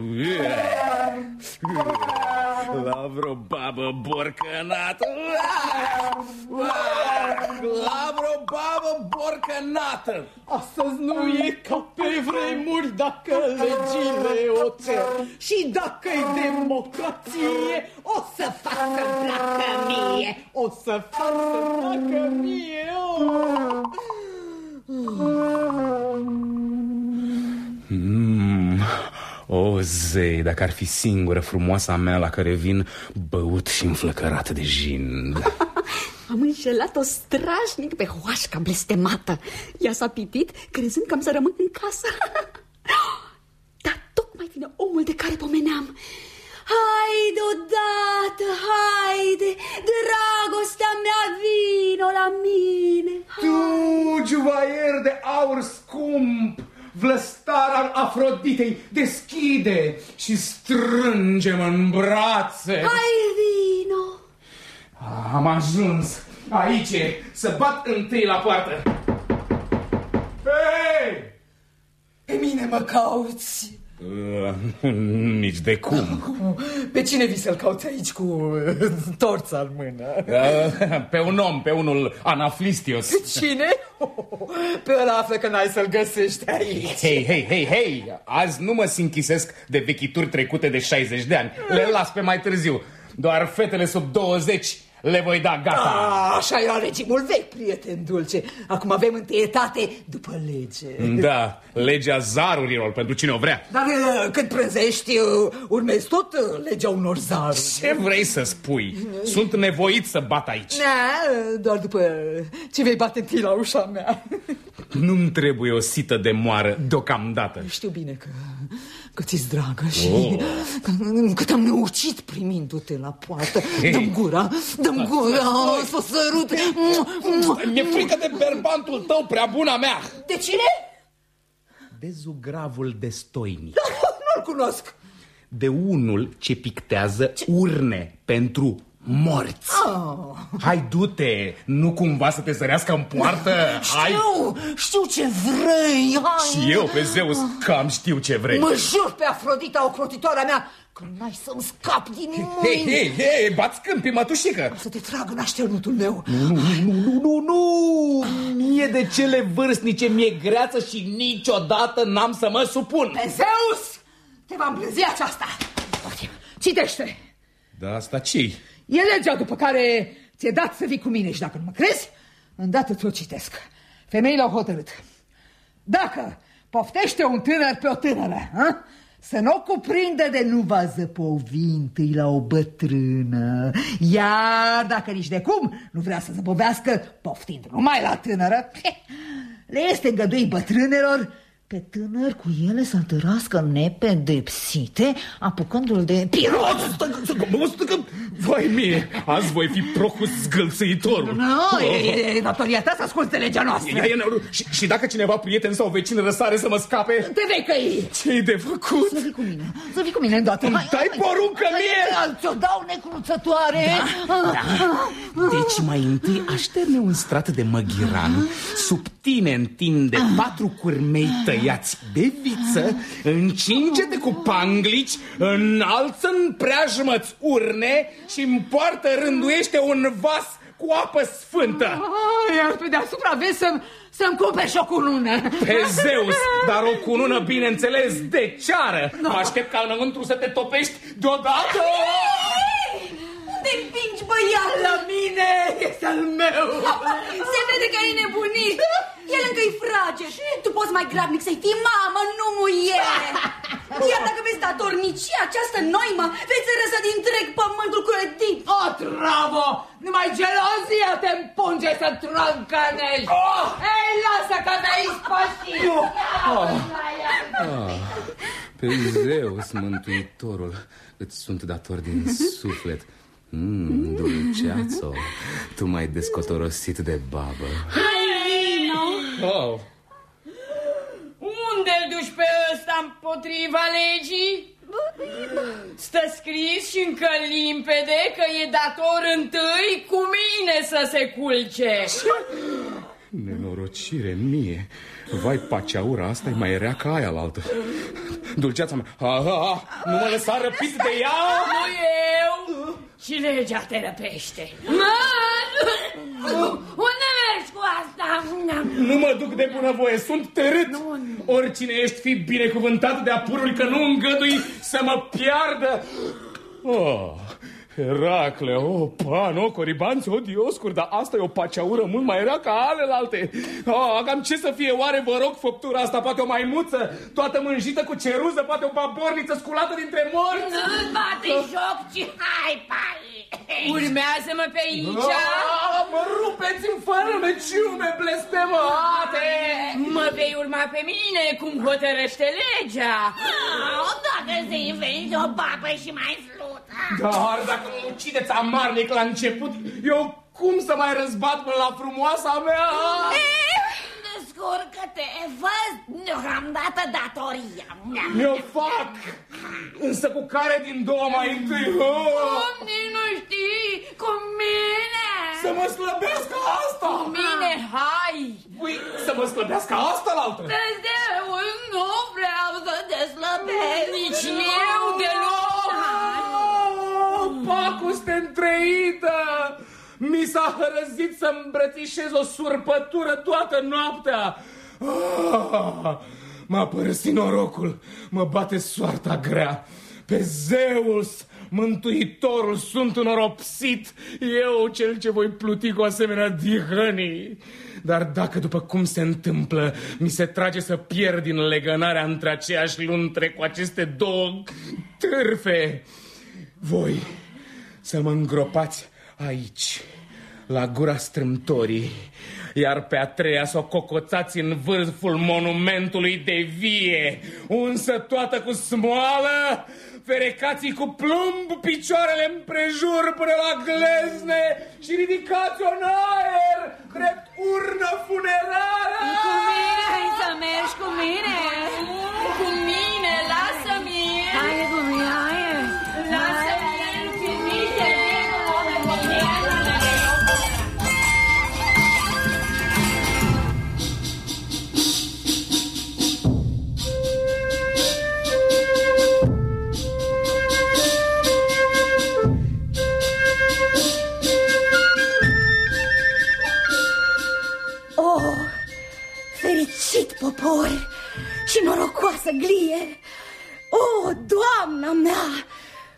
La vreo babă borcănată. La vreo babă borcănată. Astăzi nu e ca pe vremuri dacă legile o cer. Și dacă-i democrație, o să fac să-mi placă mie. O să fac să-mi placă mie. Oh. Mm. O, zei, dacă ar fi singură frumoasa mea la care vin băut și înflăcărat de jin. Am înșelat-o strașnic pe hoașca blestemată. Ea s-a pitit crezând că am să rămân în casă. Dar tocmai vine omul de care pomeneam. Haide odată, haide, dragostea mea, vino la mine. Tu, juvaier de aur scump vlăstar al Afroditei, deschide și strângem în brațe. Hai, vino! Am ajuns aici să bat întâi la poartă. Hei! Pe mine mă cauți? Uh, nici de cum. Pe cine vii să-l cauți aici cu torța în mână? Uh, pe un om, pe unul Anaflistios. Pe cine? Pe ăla află că n-ai să-l găsești aici. Hei, hei, hei, hei! Azi nu mă sinchisesc de vechituri trecute de 60 de ani. Le las pe mai târziu. Doar fetele sub 20 le voi da gata. A, așa era regimul vechi, prieten dulce. Acum avem întâietate după lege. Da, legea zarurilor pentru cine o vrea. Dar uh, când prânzești, uh, urmezi tot uh, legea unor zaruri. Ce vrei să spui? Sunt nevoit să bat aici. Da, doar după ce vei bate întâi la ușa mea. Nu-mi trebuie o sită de moară deocamdată. Știu bine că că ți-s dragă și oh. că te-am neucit primindu-te la poartă. Hey. Dăm gura, dăm gura, să sărut. Mi-e frică de berbantul tău, prea buna mea. De cine? De zugravul de stoinic. Nu-l cunosc. De unul ce pictează ce? urne pentru morți. Oh. Hai, du-te! Nu cumva să te zărească în poartă? Hai! Știu, știu ce vrei, hai! Și eu pe Zeus cam știu ce vrei. Mă jur pe Afrodita, ocrotitoarea mea, că n-ai să-mi scap din mâini. Hei, hei, hei, bați câmpi, mătușică! O să te trag în așternutul meu. Nu, nu, nu, nu, nu, nu! Mie de cele vârstnice mi-e greață și niciodată n-am să mă supun. Pe Zeus! Te va îmblânzi aceasta. Citește! Da, asta ce E legea după care ți-e dat să vii cu mine și dacă nu mă crezi, îndată ți-o citesc. Femeile au hotărât. Dacă poftește un tânăr pe o tânără, a? să nu o cuprinde de nu va zăpovi întâi la o bătrână. Iar dacă nici de cum nu vrea să zăpovească, poftind numai la tânără, le este îngădui bătrânelor pe tânăr cu ele să întârască nepedepsite, apucându-l de pirot. Vai mie, azi voi fi procus zgâlțâitorul. Nu, e, e datoria ta să asculte legea noastră. Ia, ia, și, și dacă cineva prieten sau vecin răsare să mă scape? Te vei căi. Ce-i de făcut? Să vii cu mine, să vii cu mine îndată. Îmi dai poruncă mie? Ți-o dau necruțătoare. Da, da. Deci mai întâi așterne un strat de măghiran, sub tine întinde patru curmei tăiați de viță, încinge-te cu panglici, înalță în preajmă urne și în poartă rânduiește un vas cu apă sfântă. Ah, iar pe deasupra vezi să să-mi cumperi și o cunună. Pe Zeus, dar o cunună, bineînțeles, de ceară. No. Mă aștept ca înăuntru să te topești deodată. Unde împingi băiat? La mine, este al meu. Se vede că ai nebunit. El încă-i frage. Tu poți mai grabnic să-i fii mamă, nu muiere. Iar dacă vezi datornicia această noimă, veți răsă din întreg pământul cu Edip. O, travă! Numai gelozia te împunge să trâncanești. Oh! Ei, lasă că te-ai spăsit. Oh! Oh! Ah, pe Zeus, mântuitorul, îți sunt dator din suflet. Mmm, dulceațo, tu m-ai descotorosit de babă. Hai, vino! Oh. Unde-l duci pe ăsta împotriva legii? Stă scris și încă limpede că e dator întâi cu mine să se culce. Nenorocire mie. Vai, paceaura asta e mai rea ca aia la altă. Dulceața mea, ha, ha, ha, nu mă lăsa răpit de ea! Nu eu! Și legea te răpește. Unde mergi cu asta? Nu mă duc de bunăvoie, sunt tărât. Oricine ești, fi binecuvântat de apurul că nu îngădui să mă piardă. Oh, Heracle, oh, pan, oh, coribanți, oh, dioscuri, dar asta e o paceaură mult mai rea ca alelalte. Oh, cam ce să fie, oare, vă rog, făptura asta, poate o maimuță, toată mânjită cu ceruză, poate o baborniță sculată dintre morți? Nu-ți bate joc, ci hai, pali! Urmează-mă pe aici! Ah, mă rupeți în fără ciume blestemate! Mă vei urma pe mine, cum hotărăște legea! Oh, dacă se inventi o babă și mai flută! Dar dacă mă ucideți amarnic la început, eu cum să mai răzbat până la frumoasa mea? Descurcă-te, văd deocamdată datoria. Mi-o fac, însă cu care din două mai întâi? Cum nici nu știi? Cu mine! Să mă slăbească asta! Cu mine, hai! Păi, să mă slăbească asta la altă? De Zeus, nu vreau să te slăbesc! Nici eu deloc! Pacuste întreită! Mi s-a hărăzit să îmbrățișez o surpătură toată noaptea. Ah, m-a părăsit norocul, mă bate soarta grea. Pe Zeus, mântuitorul, sunt înoropsit, eu cel ce voi pluti cu asemenea dihănii. Dar dacă după cum se întâmplă, mi se trage să pierd din legănarea între aceeași luntre cu aceste două târfe, voi să mă îngropați aici, la gura strâmtorii, iar pe a treia să o cocoțați în vârful monumentului de vie, unsă toată cu smoală, ferecați cu plumb picioarele împrejur până la glezne și ridicați-o în aer, drept urnă funerară! Cu mine, hai să mergi cu mine! Cu mine, popor și norocoasă glie! O, doamna mea,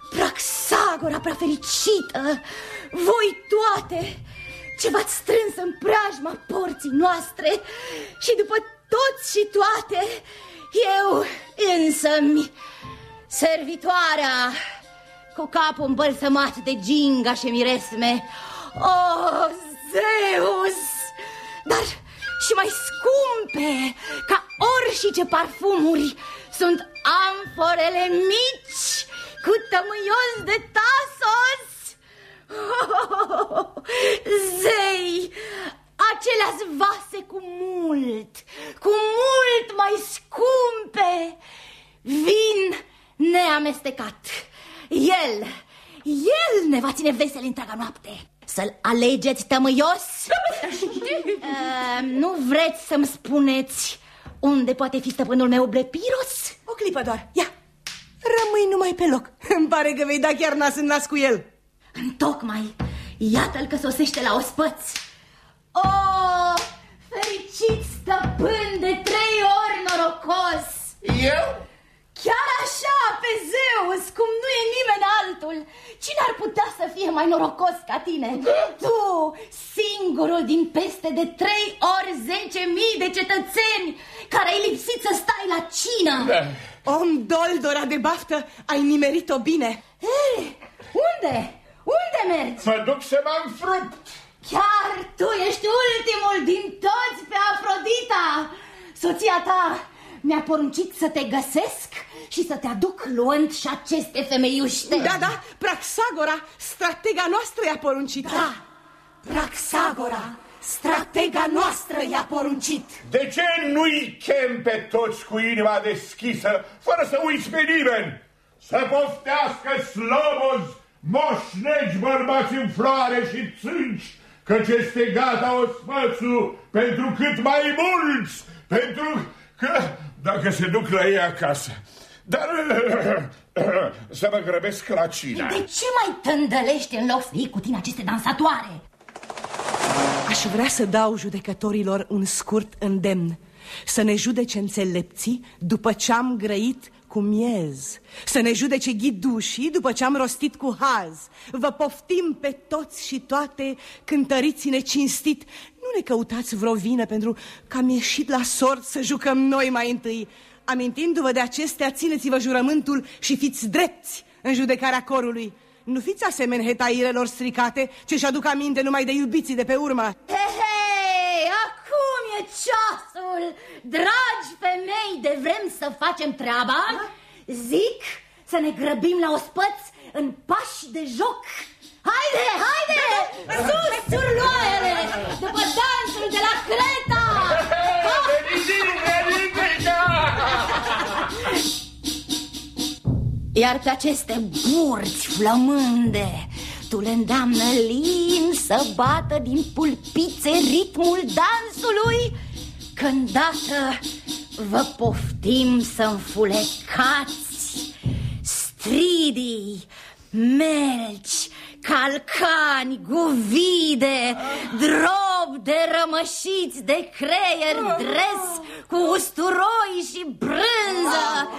Praxagora prea fericită, voi toate ce v-ați strâns în preajma porții noastre și după toți și toate, eu însă-mi, servitoarea cu capul îmbălsămat de ginga și miresme, o, Zeus! Dar și mai scumpe Ca orice parfumuri. Sunt amforele mici Cu tămâios de tasos. Oh, Zei, aceleași vase cu mult, cu mult mai scumpe. Vin neamestecat. El, el ne va ține vesel întreaga noapte Să-l alegeți tămâios? uh, nu vreți să-mi spuneți unde poate fi stăpânul meu Blepiros? O clipă doar, ia, rămâi numai pe loc Îmi pare că vei da chiar nas în nas cu el Întocmai, iată-l că sosește la ospăț O, oh, fericit stăpân de trei ori norocos Eu? Chiar așa, pe Zeus, cum nu e nimeni altul Cine ar putea să fie mai norocos ca tine? Da. Tu, singurul din peste de trei ori zece mii de cetățeni Care ai lipsit să stai la cină da. Om doldora de baftă, ai nimerit-o bine Ei, unde? Unde mergi? Mă duc să mă înfrupt Chiar tu ești ultimul din toți pe Afrodita Soția ta mi-a poruncit să te găsesc și să te aduc luând și aceste femeiuște. Da, da, Praxagora, stratega noastră i-a poruncit. Da, Praxagora, stratega noastră i-a poruncit. De ce nu-i chem pe toți cu inima deschisă, fără să uiți pe nimeni? Să poftească sloboz, moșnegi bărbați în floare și țânci, căci este gata ospățul pentru cât mai mulți, pentru că dacă se duc la ei acasă. Dar să mă grăbesc la cina. De ce mai tândălești în loc să iei cu tine aceste dansatoare? Aș vrea să dau judecătorilor un scurt îndemn. Să ne judece înțelepții după ce am grăit cu miez. Să ne judece ghidușii după ce am rostit cu haz Vă poftim pe toți și toate cântăriți cinstit. Nu ne căutați vreo vină pentru că am ieșit la sort să jucăm noi mai întâi. Amintindu-vă de acestea, țineți-vă jurământul și fiți drepți în judecarea corului. Nu fiți asemenea hetairelor stricate ce-și aduc aminte numai de iubiții de pe urmă. He, he, acum e ceasul Dragi femei, de vrem să facem treaba? Zic să ne grăbim la ospăț în pași de joc. Haide, haide! Sus, surloaiele! După dansul de la Creta! Iar pe aceste burți flămânde Tu le îndeamnă lin să bată din pulpițe ritmul dansului Când dată vă poftim să înfulecați Stridii, melci, calcani, guvide, drob de rămășiți de creier, dres cu usturoi și brânză,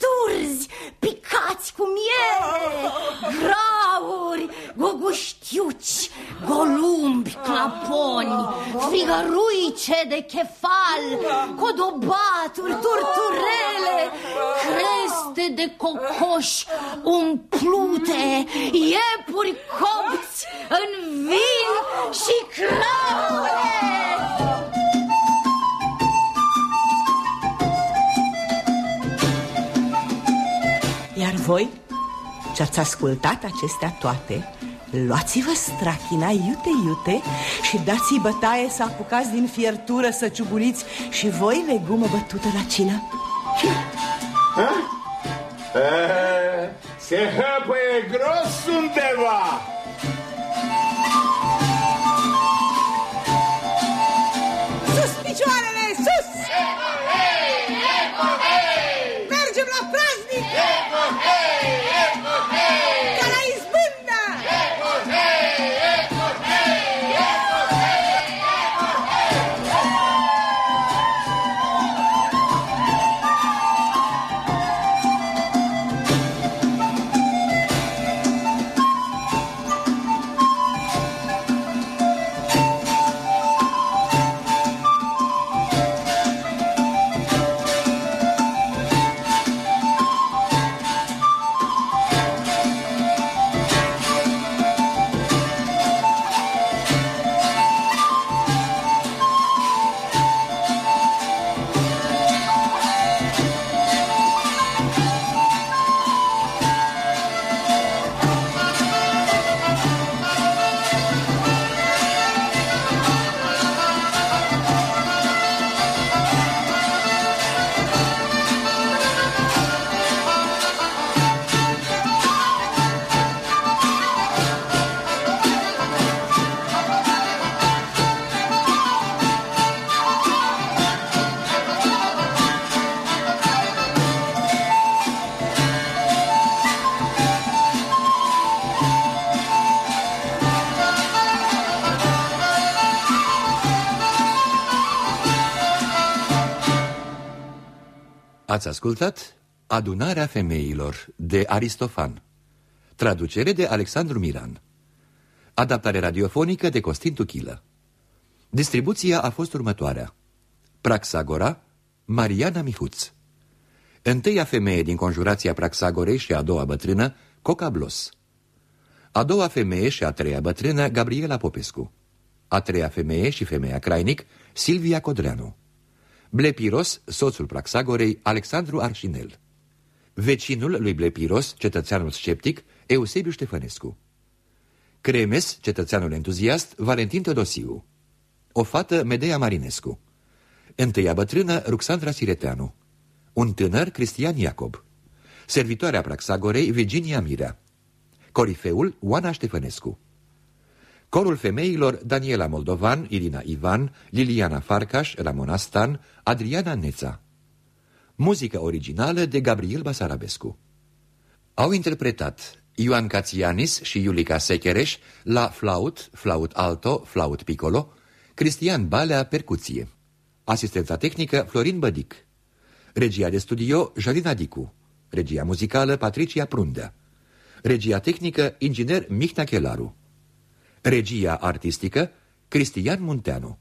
sturzi picați cu miere, grauri, goguștiuci, golumbi, claponi, frigăruice de chefal, codobaturi, turturele, creste de cocoși umplute, iepuri copți în vin și claule. Iar voi, ce-ați ascultat acestea toate, luați-vă strachina iute-iute și dați-i bătaie să apucați din fiertură să ciuguriți și voi legumă bătută la cină. Ha? se hăpăie gros undeva! Ați ascultat Adunarea femeilor de Aristofan. Traducere de Alexandru Miran. Adaptare radiofonică de Costin Tuchilă. Distribuția a fost următoarea. Praxagora, Mariana Mihuț. Întâia femeie din conjurația Praxagorei și a doua bătrână, Coca Blos. A doua femeie și a treia bătrână, Gabriela Popescu. A treia femeie și femeia crainic, Silvia Codreanu Blepiros, soțul Praxagorei, Alexandru Arșinel. Vecinul lui Blepiros, cetățeanul sceptic, Eusebiu Ștefănescu. Cremes, cetățeanul entuziast, Valentin Teodosiu. O fată, Medea Marinescu. Întâia bătrână, Ruxandra Sireteanu. Un tânăr, Cristian Iacob. Servitoarea Praxagorei, Virginia Mirea. Corifeul, Oana Ștefănescu. Corul femeilor Daniela Moldovan, Irina Ivan, Liliana Farcaș, Ramona Stan, Adriana Neța. Muzică originală de Gabriel Basarabescu. Au interpretat Ioan Cațianis și Iulica Sechereș la flaut, flaut alto, flaut piccolo, Cristian Balea, percuție. Asistența tehnică Florin Bădic. Regia de studio Jalina Dicu. Regia muzicală Patricia Prundea. Regia tehnică inginer Mihnea Chelaru. Regia artistică Cristian Munteanu